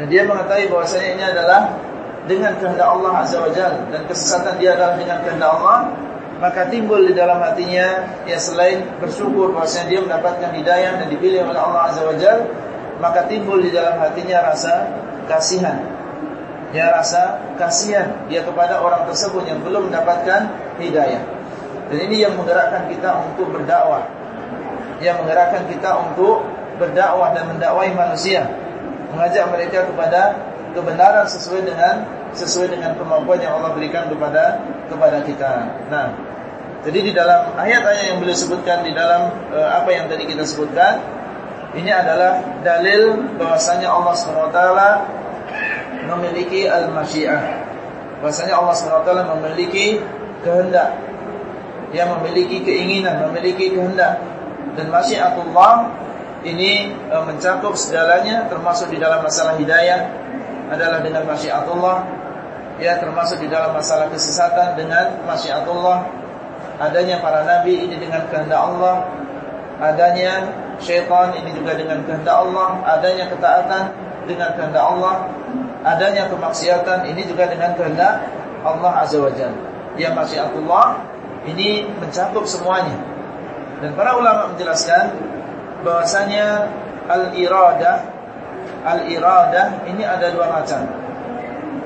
dan dia mengetahui bahwasanya ini adalah dengan kehendak Allah Azza wa Jalla dan kesesatan dia adalah dengan kehendak Allah, maka timbul di dalam hatinya ya selain bersyukur bahwasanya dia mendapatkan hidayah dan dipilih oleh Allah Azza wa Jalla, maka timbul di dalam hatinya rasa kasihan. Ya rasa kasihan dia kepada orang tersebut yang belum mendapatkan hidayah. Dan ini yang menggerakkan kita untuk berdakwah. Yang menggerakkan kita untuk berdakwah dan mendakwai manusia. Mengajak mereka kepada kebenaran sesuai dengan sesuai dengan kemampuan yang Allah berikan kepada kepada kita. Nah, jadi di dalam ayat-ayat yang beliau sebutkan di dalam uh, apa yang tadi kita sebutkan, ini adalah dalil bahwasanya Allah SWT memiliki al-masyiah. Bahwasanya Allah SWT memiliki kehendak yang memiliki keinginan, memiliki kehendak dan masyiatullah ini e, mencakup segalanya termasuk di dalam masalah hidayah adalah dengan masyiatullah ya termasuk di dalam masalah kesesatan dengan masyiatullah. Adanya para nabi ini dengan kehendak Allah. Adanya syaitan ini juga dengan kehendak Allah. Adanya ketaatan dengan kehendak Allah. Adanya kemaksiatan ini juga dengan kehendak Allah azza wajalla ya masyiatullah ini mencakup semuanya. Dan para ulama menjelaskan bahwasanya al-iradah al-iradah ini ada dua macam.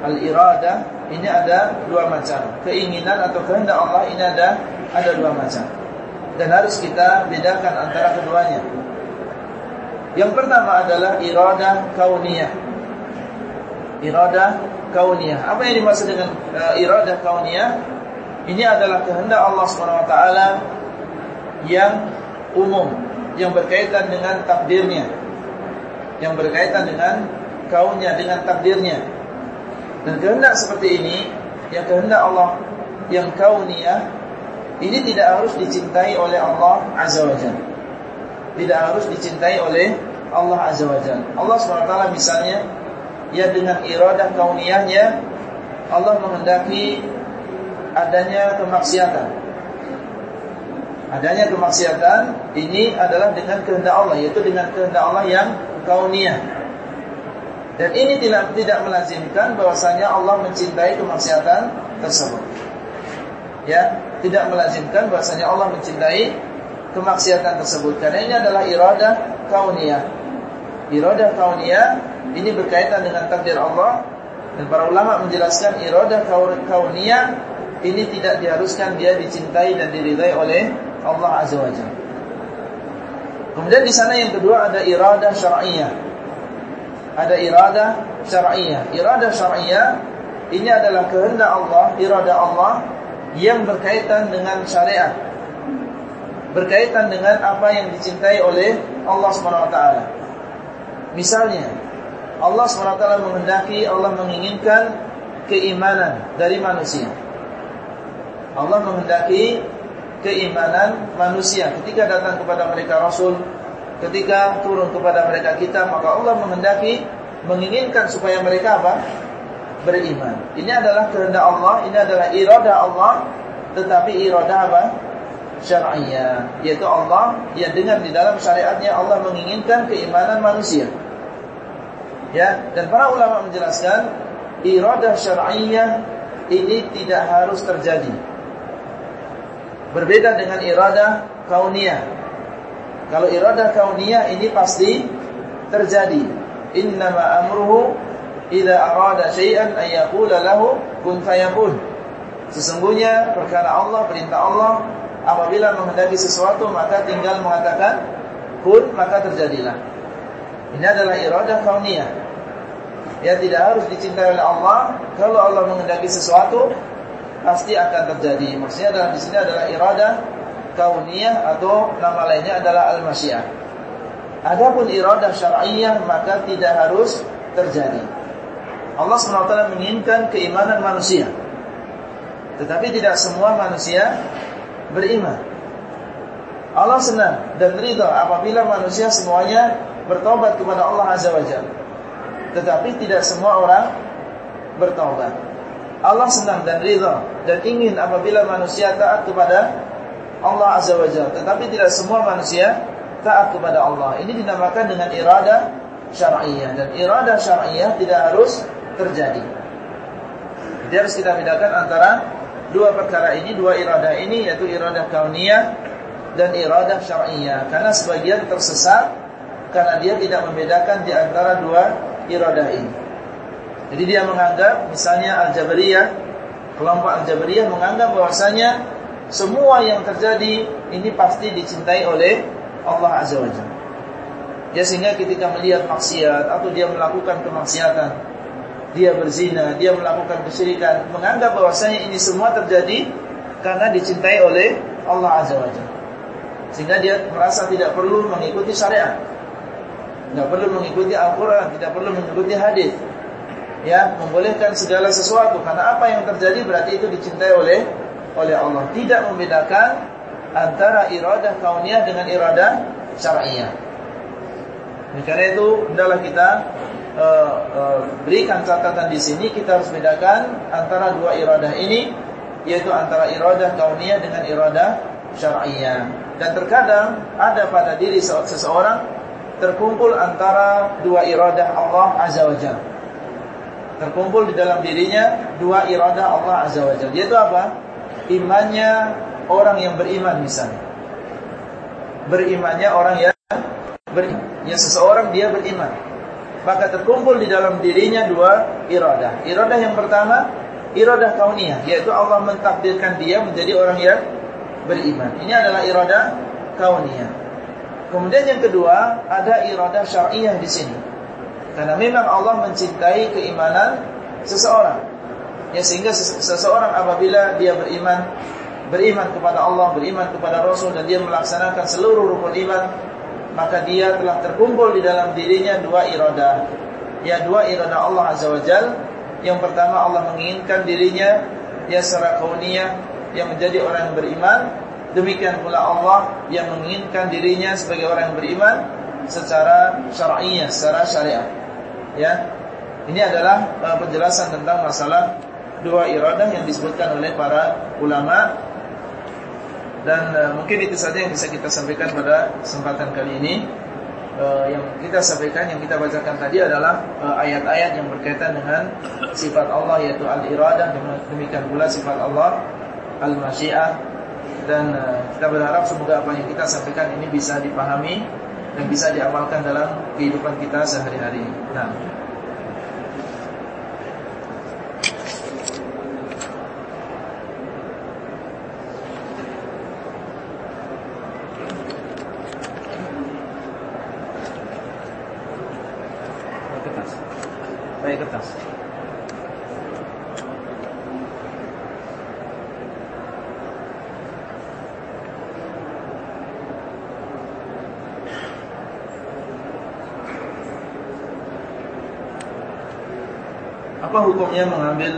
Al-iradah ini ada dua macam. Keinginan atau kehendak Allah ini ada ada dua macam. Dan harus kita bedakan antara keduanya. Yang pertama adalah iradah kauniyah. Iradah kauniyah. Apa yang dimaksud dengan uh, iradah kauniyah? Ini adalah kehendak Allah SWT yang umum, yang berkaitan dengan takdirnya, yang berkaitan dengan kaunnya, dengan takdirnya. Dan kehendak seperti ini, yang kehendak Allah yang kauniyah, ini tidak harus dicintai oleh Allah Azza wa Jalla. Tidak harus dicintai oleh Allah Azza wa Jalla. Allah SWT misalnya, ya dengan iradah kauniyahnya, Allah menghendaki adanya kemaksiatan. Adanya kemaksiatan ini adalah dengan kehendak Allah, yaitu dengan kehendak Allah yang kauniyah. Dan ini tidak tidak melazimkan bahwasanya Allah mencintai kemaksiatan tersebut. Ya, tidak melazimkan bahwasanya Allah mencintai kemaksiatan tersebut karena ini adalah iradah kauniyah. Iradah kauniyah ini berkaitan dengan takdir Allah dan para ulama menjelaskan iradah kauniyah ini tidak diharuskan dia dicintai dan diridai oleh Allah Azza wa Jalla. Kemudian di sana yang kedua ada iradah syar'iyyah. Ada iradah syar'iyyah. Iradah syar'iyyah ini adalah kehendak Allah, iradah Allah yang berkaitan dengan syariat. Berkaitan dengan apa yang dicintai oleh Allah SWT. Misalnya, Allah SWT menghendaki, Allah menginginkan keimanan dari manusia. Allah menghendaki keimanan manusia ketika datang kepada mereka Rasul ketika turun kepada mereka kita maka Allah menghendaki menginginkan supaya mereka apa? Beriman. Ini adalah kehendak Allah ini adalah iradah Allah tetapi iradah apa? Syar'iyah yaitu Allah yang dengan di dalam syariatnya Allah menginginkan keimanan manusia. Ya dan para ulama menjelaskan iradah syar'iyah ini tidak harus terjadi. Berbeda dengan iradah kauniyah. Kalau iradah kauniyah ini pasti terjadi. Innama amruhu idza arada syai'an ay lahu kun fayakun. Sesungguhnya perkara Allah, perintah Allah apabila menghendaki sesuatu maka tinggal mengatakan kun maka terjadilah. Ini adalah iradah kauniyah. Ya tidak harus dicintai oleh Allah kalau Allah menghendaki sesuatu pasti akan terjadi. Maksudnya dalam di sini adalah iradah kauniyah atau nama lainnya adalah al-masyiah. Adapun iradah syar'iyyah maka tidak harus terjadi. Allah SWT menginginkan keimanan manusia. Tetapi tidak semua manusia beriman. Allah senang dan ridha apabila manusia semuanya bertobat kepada Allah Azza wa Jalla. Tetapi tidak semua orang bertobat. Allah senang dan ridha dan ingin apabila manusia taat kepada Allah Azza wa Jalla. Tetapi tidak semua manusia taat kepada Allah. Ini dinamakan dengan irada syar'iyyah dan irada syar'iyyah tidak harus terjadi. Jadi harus kita bedakan antara dua perkara ini, dua iradah ini yaitu iradah kauniyah dan iradah syar'iyyah. Karena sebagian tersesat karena dia tidak membedakan di antara dua iradah ini. Jadi dia menganggap misalnya Al-Jabariyah, kelompok Al-Jabariyah menganggap bahwasanya semua yang terjadi ini pasti dicintai oleh Allah Azza wa Jalla. Ya sehingga ketika melihat maksiat atau dia melakukan kemaksiatan, dia berzina, dia melakukan kesyirikan, menganggap bahwasanya ini semua terjadi karena dicintai oleh Allah Azza wa Jalla. Sehingga dia merasa tidak perlu mengikuti syariat. Tidak perlu mengikuti Al-Qur'an, tidak perlu mengikuti hadis. Ya, membolehkan segala sesuatu karena apa yang terjadi berarti itu dicintai oleh oleh Allah. Tidak membedakan antara iradah kauniyah dengan iradah syar'iyyah. Karena itu hendaklah kita uh, uh, berikan catatan di sini kita harus bedakan antara dua iradah ini yaitu antara iradah kauniyah dengan iradah syar'iyyah. Dan terkadang ada pada diri seseorang terkumpul antara dua iradah Allah Azza wa Jalla. Terkumpul di dalam dirinya dua iradah Allah Azza wa Jalla. Yaitu apa? Imannya orang yang beriman misalnya. Berimannya orang yang beriman yang seseorang dia beriman. Maka terkumpul di dalam dirinya dua iradah. Iradah yang pertama, iradah kauniyah, yaitu Allah mentakdirkan dia menjadi orang yang beriman. Ini adalah iradah kauniyah. Kemudian yang kedua, ada iradah syar'iyah di sini. Karena memang Allah mencintai keimanan seseorang. Ya sehingga seseorang apabila dia beriman beriman kepada Allah, beriman kepada Rasul dan dia melaksanakan seluruh rukun iman maka dia telah terkumpul di dalam dirinya dua iradah. Ya dua iradah Allah Azza wa Jal. Yang pertama Allah menginginkan dirinya ya secara kauniyah yang menjadi orang yang beriman. Demikian pula Allah yang menginginkan dirinya sebagai orang yang beriman secara syar'iyyah, secara syariat. Ya. Ini adalah uh, penjelasan tentang masalah dua iradah yang disebutkan oleh para ulama dan uh, mungkin itu saja yang bisa kita sampaikan pada kesempatan kali ini. Uh, yang kita sampaikan, yang kita bacakan tadi adalah eh, ayat-ayat uh, yang berkaitan dengan sifat Allah yaitu al-iradah demikian pula sifat Allah al-masyiah dan uh, kita berharap semoga apa yang kita sampaikan ini bisa dipahami dan bisa diamalkan dalam kehidupan kita sehari-hari. Nah, Hukumnya mengambil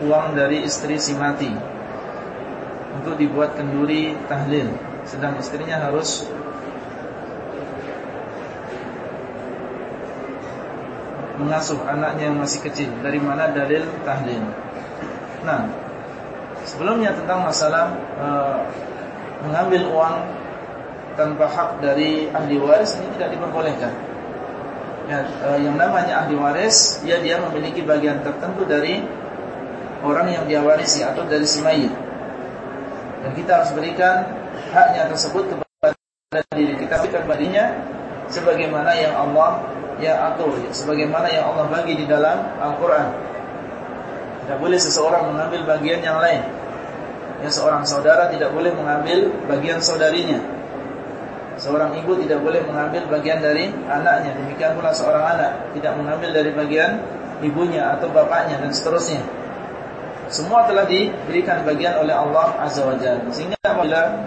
uang dari istri si mati Untuk dibuat kenduri tahlil. Sedang istrinya harus Mengasuh anaknya yang masih kecil. Dari mana dalil tahlil? Nah Sebelumnya tentang masalah e, Mengambil uang Tanpa hak dari ahli waris Ini tidak diperbolehkan ya, uh, yang namanya ahli waris ya dia memiliki bagian tertentu dari orang yang dia warisi atau dari si mayit. Dan kita harus berikan haknya tersebut kepada diri kita berikan padanya sebagaimana yang Allah ya atur ya, sebagaimana yang Allah bagi di dalam Al-Qur'an. Tidak boleh seseorang mengambil bagian yang lain. Ya seorang saudara tidak boleh mengambil bagian saudarinya Seorang ibu tidak boleh mengambil bagian dari anaknya. Demikian pula seorang anak Tidak mengambil dari bagian ibunya atau bapaknya dan seterusnya. Semua telah diberikan bagian oleh Allah Azza wa Jalla. Sehingga apabila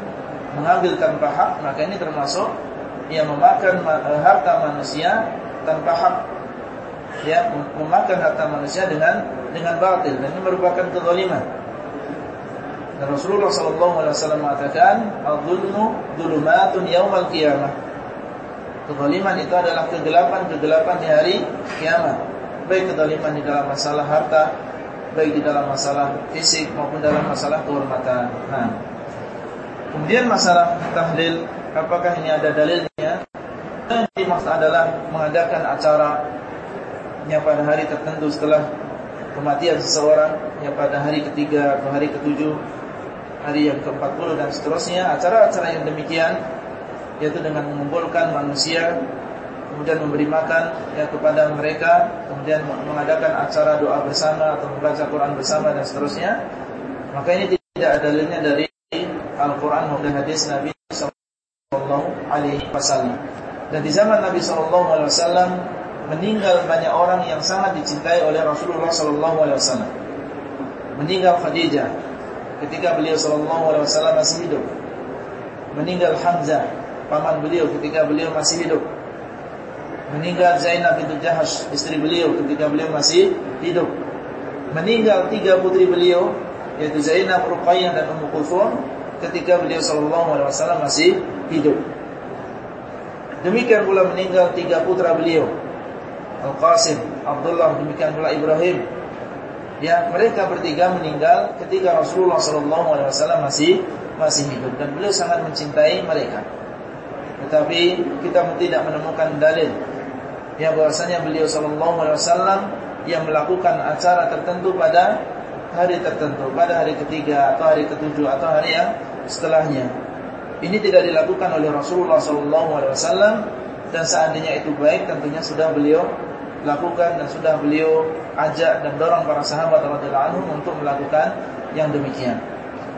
mengambil tanpa hak Maka ini termasuk Yang memakan eh, harta manusia tanpa hak. Ya, memakan harta manusia dengan dengan batil. Dan ini merupakan kezaliman. Dan Rasulullah SAW mengatakan, "Al-dhulmu dhulumatun yaumal qiyamah." Kezaliman itu adalah kegelapan-kegelapan di hari kiamat. Baik kezaliman di dalam masalah harta, baik di dalam masalah fisik maupun dalam masalah kehormatan. Nah, kemudian masalah tahlil, apakah ini ada dalilnya? Yang dimaksud adalah mengadakan acara pada hari tertentu setelah kematian seseorang yang pada hari ketiga atau hari ketujuh, hari yang ke-40 dan seterusnya, acara-acara yang demikian yaitu dengan mengumpulkan manusia kemudian memberi makan ya kepada mereka, kemudian mengadakan acara doa bersama atau membaca Quran bersama dan seterusnya. Maka ini tidak ada dalilnya dari Al-Quran maupun hadis Nabi Sallallahu Alaihi Wasallam. Dan di zaman Nabi Sallallahu Alaihi Wasallam meninggal banyak orang yang sangat dicintai oleh Rasulullah Sallallahu Alaihi Wasallam. Meninggal Khadijah ketika beliau Sallallahu Alaihi Wasallam masih hidup. Meninggal Hamzah paman beliau ketika beliau masih hidup. Meninggal Zainab bintu Jahash istri beliau ketika beliau masih hidup. Meninggal tiga putri beliau yaitu Zainab, Ruqayyah dan Ummu Kulthum ketika beliau sallallahu alaihi wasallam masih hidup. Demikian pula meninggal tiga putra beliau. Al-Qasim, Abdullah, demikian pula Ibrahim. Ya, mereka bertiga meninggal ketika Rasulullah wasallam masih masih hidup dan beliau sangat mencintai mereka. Tetapi kita tidak menemukan dalil ya bahwasanya beliau wasallam yang melakukan acara tertentu pada hari tertentu, pada hari ketiga atau hari ketujuh atau hari yang setelahnya. Ini tidak dilakukan oleh Rasulullah SAW dan seandainya itu baik tentunya sudah beliau lakukan dan sudah beliau ajak dan dorong para sahabat radhiyallahu anhum untuk melakukan yang demikian.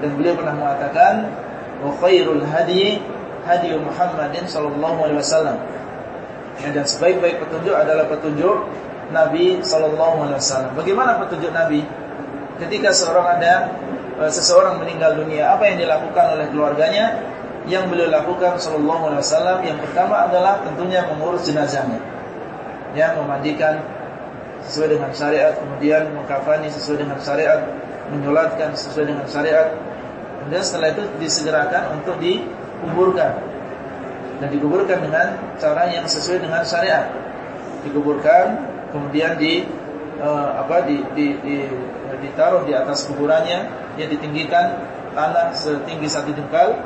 Dan beliau pernah mengatakan wa khairul hadi hadi Muhammadin sallallahu alaihi wasallam. Ya, dan sebaik-baik petunjuk adalah petunjuk Nabi sallallahu alaihi wasallam. Bagaimana petunjuk Nabi? Ketika seorang ada Eh, seseorang meninggal dunia, apa yang dilakukan oleh keluarganya? Yang beliau lakukan sallallahu alaihi wasallam yang pertama adalah tentunya mengurus jenazahnya. Ya, memandikan sesuai dengan syariat, kemudian mengkafani sesuai dengan syariat, menyolatkan sesuai dengan syariat. Kemudian setelah itu disegerakan untuk dikuburkan. Dan dikuburkan dengan cara yang sesuai dengan syariat. Dikuburkan, kemudian di uh, apa di, di, di ditaruh di atas kuburannya, dia ditinggikan tanah setinggi satu jengkal,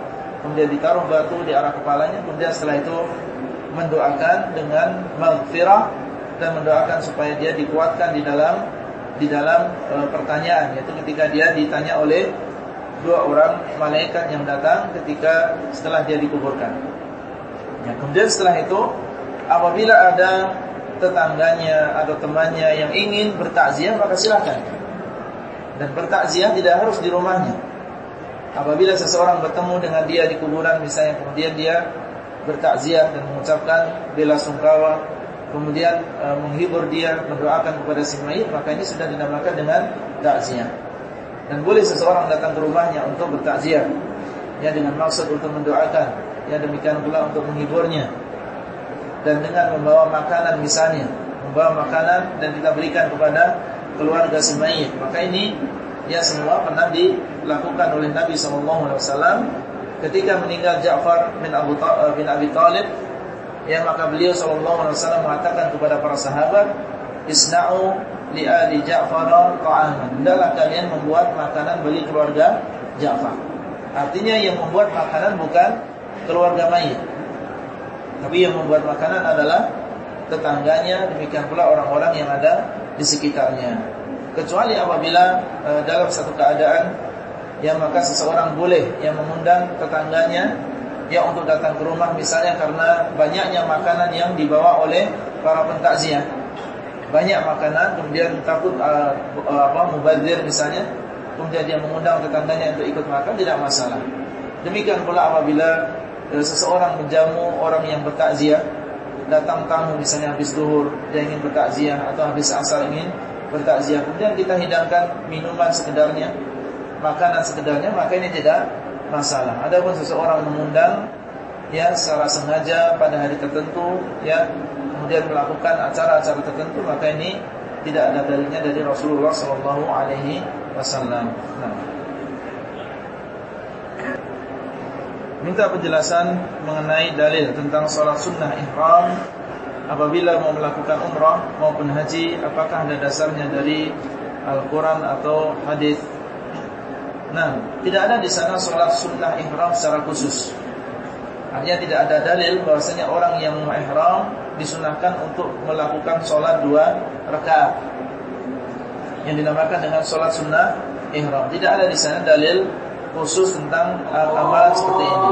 kemudian ditaruh batu di arah kepalanya, kemudian setelah itu mendoakan dengan maghfirah dan mendoakan supaya dia dikuatkan di dalam di dalam e, pertanyaan yaitu ketika dia ditanya oleh dua orang malaikat yang datang ketika setelah dia dikuburkan. Ya, kemudian setelah itu apabila ada tetangganya atau temannya yang ingin bertakziah maka silakan dan bertakziah tidak harus di rumahnya. Apabila seseorang bertemu dengan dia di kuburan misalnya kemudian dia bertakziah dan mengucapkan bela sungkawa, kemudian e, menghibur dia, mendoakan kepada si mayit, maka ini sudah dinamakan dengan takziah. Dan boleh seseorang datang ke rumahnya untuk bertakziah, ya dengan maksud untuk mendoakan, ya demikian pula untuk menghiburnya. Dan dengan membawa makanan misalnya, membawa makanan dan kita berikan kepada keluarga si mayit. Maka ini ya semua pernah dilakukan oleh Nabi SAW ketika meninggal Ja'far bin Abu eh, bin Abi Talib. Ya maka beliau SAW mengatakan kepada para sahabat, "Isna'u li ali Ja'far ta'aman." Hendaklah kalian membuat makanan bagi keluarga Ja'far. Artinya yang membuat makanan bukan keluarga mayit. Tapi yang membuat makanan adalah tetangganya, demikian pula orang-orang yang ada di sekitarnya. Kecuali apabila e, dalam satu keadaan yang maka seseorang boleh yang mengundang tetangganya ya untuk datang ke rumah misalnya karena banyaknya makanan yang dibawa oleh para pentakziah. Banyak makanan kemudian takut uh, uh, apa mubazir misalnya kemudian dia mengundang tetangganya untuk ikut makan tidak masalah. Demikian pula apabila uh, seseorang menjamu orang yang bertakziah datang tamu misalnya habis duhur dia ingin bertakziah atau habis asar ingin bertakziah kemudian kita hidangkan minuman sekedarnya makanan sekedarnya maka ini tidak masalah. Adapun seseorang mengundang ya secara sengaja pada hari tertentu ya kemudian melakukan acara-acara tertentu maka ini tidak ada dalilnya dari Rasulullah sallallahu alaihi wasallam. Nah. Minta penjelasan mengenai dalil tentang sholat sunnah ihram. Apabila mau melakukan umrah maupun haji apakah ada dasarnya dari Al-Quran atau hadis. Nah, tidak ada di sana sholat sunnah ihram secara khusus. Artinya tidak ada dalil bahwasanya orang yang mau ihram disunahkan untuk melakukan sholat dua rakaat. yang dinamakan dengan sholat sunnah ihram. Tidak ada di sana dalil khusus tentang uh, seperti ini.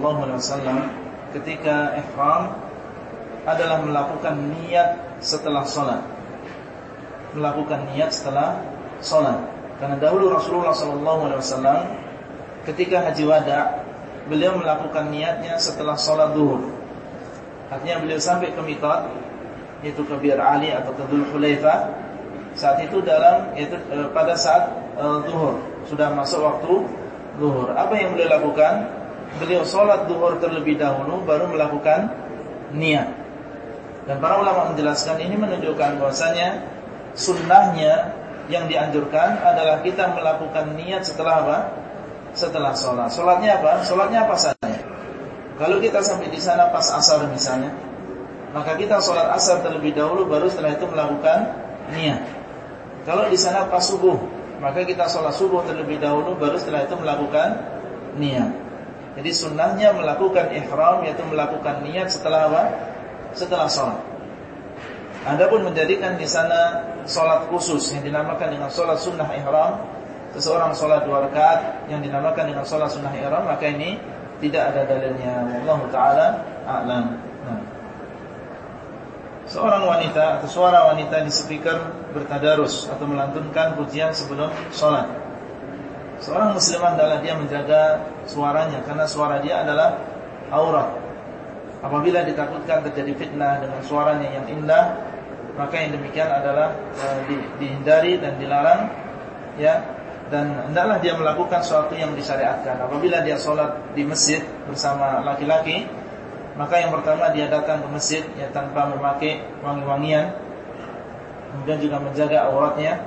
Sallallahu alaihi wasallam ketika ihram adalah melakukan niat setelah salat. Melakukan niat setelah salat. Karena dahulu Rasulullah sallallahu alaihi wasallam ketika haji wada beliau melakukan niatnya setelah salat zuhur. Artinya beliau sampai ke miqat yaitu ke Bir Ali atau ke Dzul Hulaifah saat itu dalam yaitu eh, pada saat uh, zuhur sudah masuk waktu zuhur. Apa yang beliau lakukan? Beliau sholat duhur terlebih dahulu baru melakukan niat. Dan para ulama menjelaskan ini menunjukkan bahwasanya sunnahnya yang dianjurkan adalah kita melakukan niat setelah apa? Setelah sholat. Sholatnya apa? Sholatnya apa saja. Kalau kita sampai di sana pas asar misalnya, maka kita sholat asar terlebih dahulu baru setelah itu melakukan niat. Kalau di sana pas subuh, maka kita sholat subuh terlebih dahulu baru setelah itu melakukan niat. Jadi sunnahnya melakukan ihram yaitu melakukan niat setelah apa? Setelah sholat. Adapun menjadikan di sana sholat khusus yang dinamakan dengan sholat sunnah ihram, seseorang sholat dua rakaat yang dinamakan dengan sholat sunnah ihram, maka ini tidak ada dalilnya. Allah taala a'lam. Nah. Seorang wanita atau suara wanita di speaker bertadarus atau melantunkan pujian sebelum sholat. Seorang muslimah adalah dia menjaga suaranya karena suara dia adalah aurat. Apabila ditakutkan terjadi fitnah dengan suaranya yang indah, maka yang demikian adalah uh, di, dihindari dan dilarang ya dan hendaklah dia melakukan sesuatu yang disyariatkan. Apabila dia sholat di masjid bersama laki-laki, maka yang pertama dia datang ke masjid ya tanpa memakai wangi-wangian kemudian juga menjaga auratnya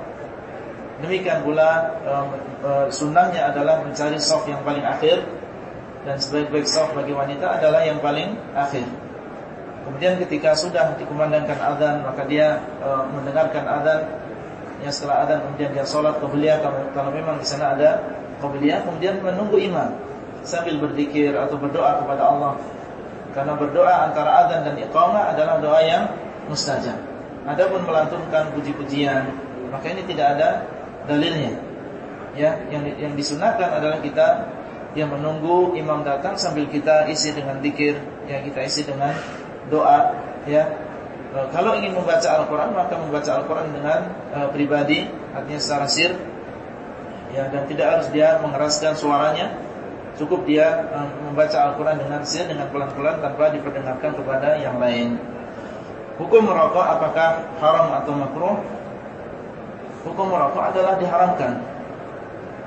demikian pula e, e, sunnahnya adalah mencari soft yang paling akhir. Dan sebaik-baik soft bagi wanita adalah yang paling akhir. Kemudian ketika sudah dikumandangkan azan maka dia e, mendengarkan azan. Yang setelah azan kemudian dia sholat kemudian kalau, memang di sana ada kemudian kemudian menunggu imam sambil berzikir atau berdoa kepada Allah. Karena berdoa antara azan dan iqamah adalah doa yang mustajab. Adapun melantunkan puji-pujian, maka ini tidak ada dalilnya. Ya, yang yang disunahkan adalah kita yang menunggu imam datang sambil kita isi dengan zikir, ya kita isi dengan doa, ya. E, kalau ingin membaca Al-Qur'an maka membaca Al-Qur'an dengan e, pribadi, artinya secara sir. Ya, dan tidak harus dia mengeraskan suaranya Cukup dia um, membaca Al-Quran dengan sir, dengan pelan-pelan tanpa diperdengarkan kepada yang lain. Hukum merokok apakah haram atau makruh? Hukum merokok adalah diharamkan.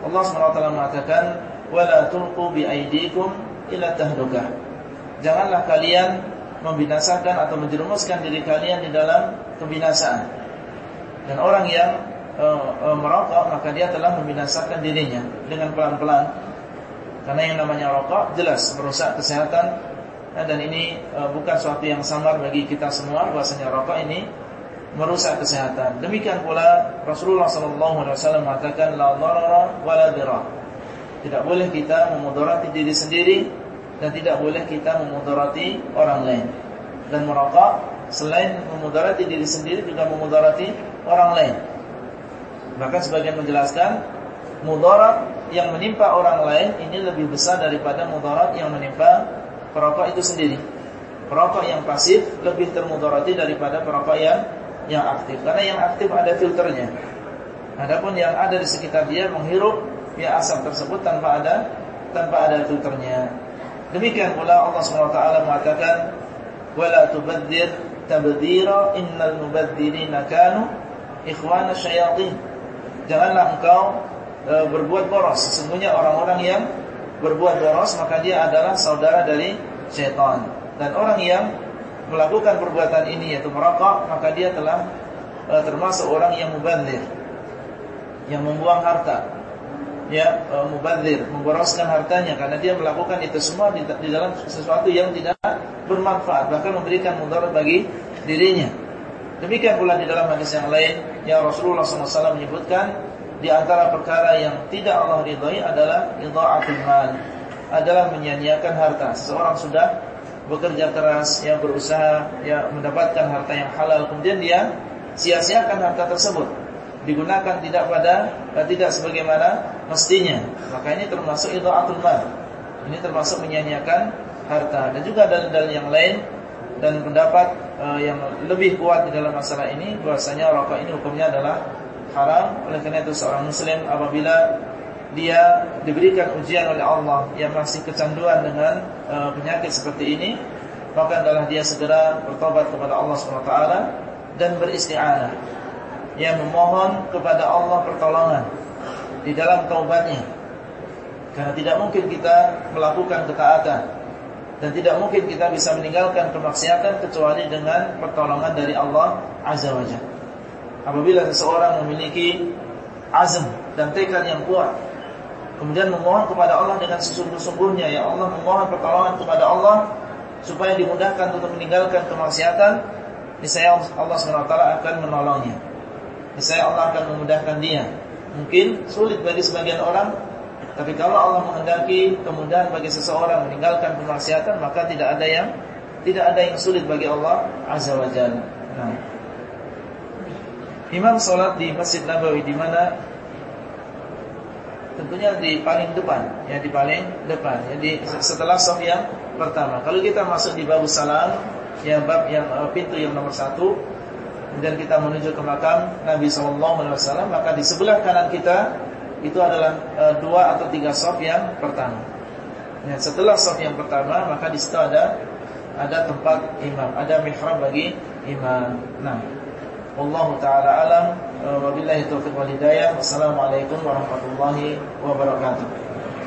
Allah SWT mengatakan, "Wala tulqu biaidikum ila tahdukah." Janganlah kalian membinasakan atau menjerumuskan diri kalian di dalam kebinasaan. Dan orang yang uh, uh, merokok maka dia telah membinasakan dirinya dengan pelan-pelan karena yang namanya rokok jelas merusak kesehatan dan ini e, bukan suatu yang samar bagi kita semua bahwasanya rokok ini merusak kesehatan. Demikian pula Rasulullah SAW mengatakan la dharara wa la Tidak boleh kita memudarati diri sendiri dan tidak boleh kita memudarati orang lain. Dan merokok selain memudarati diri sendiri juga memudarati orang lain. Bahkan sebagian menjelaskan mudarat yang menimpa orang lain ini lebih besar daripada mudarat yang menimpa perokok itu sendiri. Perokok yang pasif lebih termudarati daripada perokok yang yang aktif. Karena yang aktif ada filternya. Adapun yang ada di sekitar dia menghirup ya asap tersebut tanpa ada tanpa ada filternya. Demikian pula Allah SWT mengatakan wala tubadzir tabdzira innal mubadzirina kanu ikhwana syayatin. Janganlah engkau e, berbuat boros. Sesungguhnya orang-orang yang berbuat boros maka dia adalah saudara dari syaitan. Dan orang yang melakukan perbuatan ini yaitu merokok maka dia telah e, termasuk orang yang mubadzir. Yang membuang harta. Ya, e, mubadzir, memboroskan hartanya karena dia melakukan itu semua di, di dalam sesuatu yang tidak bermanfaat bahkan memberikan mudarat bagi dirinya. Demikian pula di dalam hadis yang lain yang Rasulullah SAW menyebutkan di antara perkara yang tidak Allah ridhai adalah idha'atul mal, adalah menyia-nyiakan harta. Seseorang sudah bekerja keras, ya berusaha ya mendapatkan harta yang halal, kemudian dia sia-siakan harta tersebut. Digunakan tidak pada eh, tidak sebagaimana mestinya. Maka ini termasuk idha'atul mal. Ini termasuk menyia-nyiakan harta dan juga dalil-dalil yang lain dan pendapat uh, yang lebih kuat di dalam masalah ini bahwasanya rokok ini hukumnya adalah haram oleh karena itu seorang muslim apabila dia diberikan ujian oleh Allah yang masih kecanduan dengan uh, penyakit seperti ini maka adalah dia segera bertobat kepada Allah SWT dan beristi'anah. Yang memohon kepada Allah pertolongan di dalam taubatnya. Karena tidak mungkin kita melakukan ketaatan dan tidak mungkin kita bisa meninggalkan kemaksiatan kecuali dengan pertolongan dari Allah Azza wa Jalla. Apabila seseorang memiliki azam dan tekad yang kuat kemudian memohon kepada Allah dengan sesungguh-sungguhnya ya Allah memohon pertolongan kepada Allah supaya dimudahkan untuk meninggalkan kemaksiatan niscaya Allah SWT akan menolongnya niscaya Allah akan memudahkan dia mungkin sulit bagi sebagian orang Tapi kalau Allah menghendaki kemudahan bagi seseorang meninggalkan kemaksiatan, maka tidak ada yang tidak ada yang sulit bagi Allah Azza wa Jalla. Nah. Imam salat di Masjid Nabawi di mana tentunya di paling depan, ya di paling depan, ya di setelah saf yang pertama. Kalau kita masuk di bab salam, yang bab yang eh, pintu yang nomor satu, kemudian kita menuju ke makam Nabi SAW, maka di sebelah kanan kita itu adalah e, dua atau tiga soft yang pertama. Ya, setelah soft yang pertama, maka di situ ada ada tempat imam, ada mihrab bagi imam. Nah, Allah taala alam. Wabillahi taufiq wal hidayah. Wassalamualaikum warahmatullahi wabarakatuh.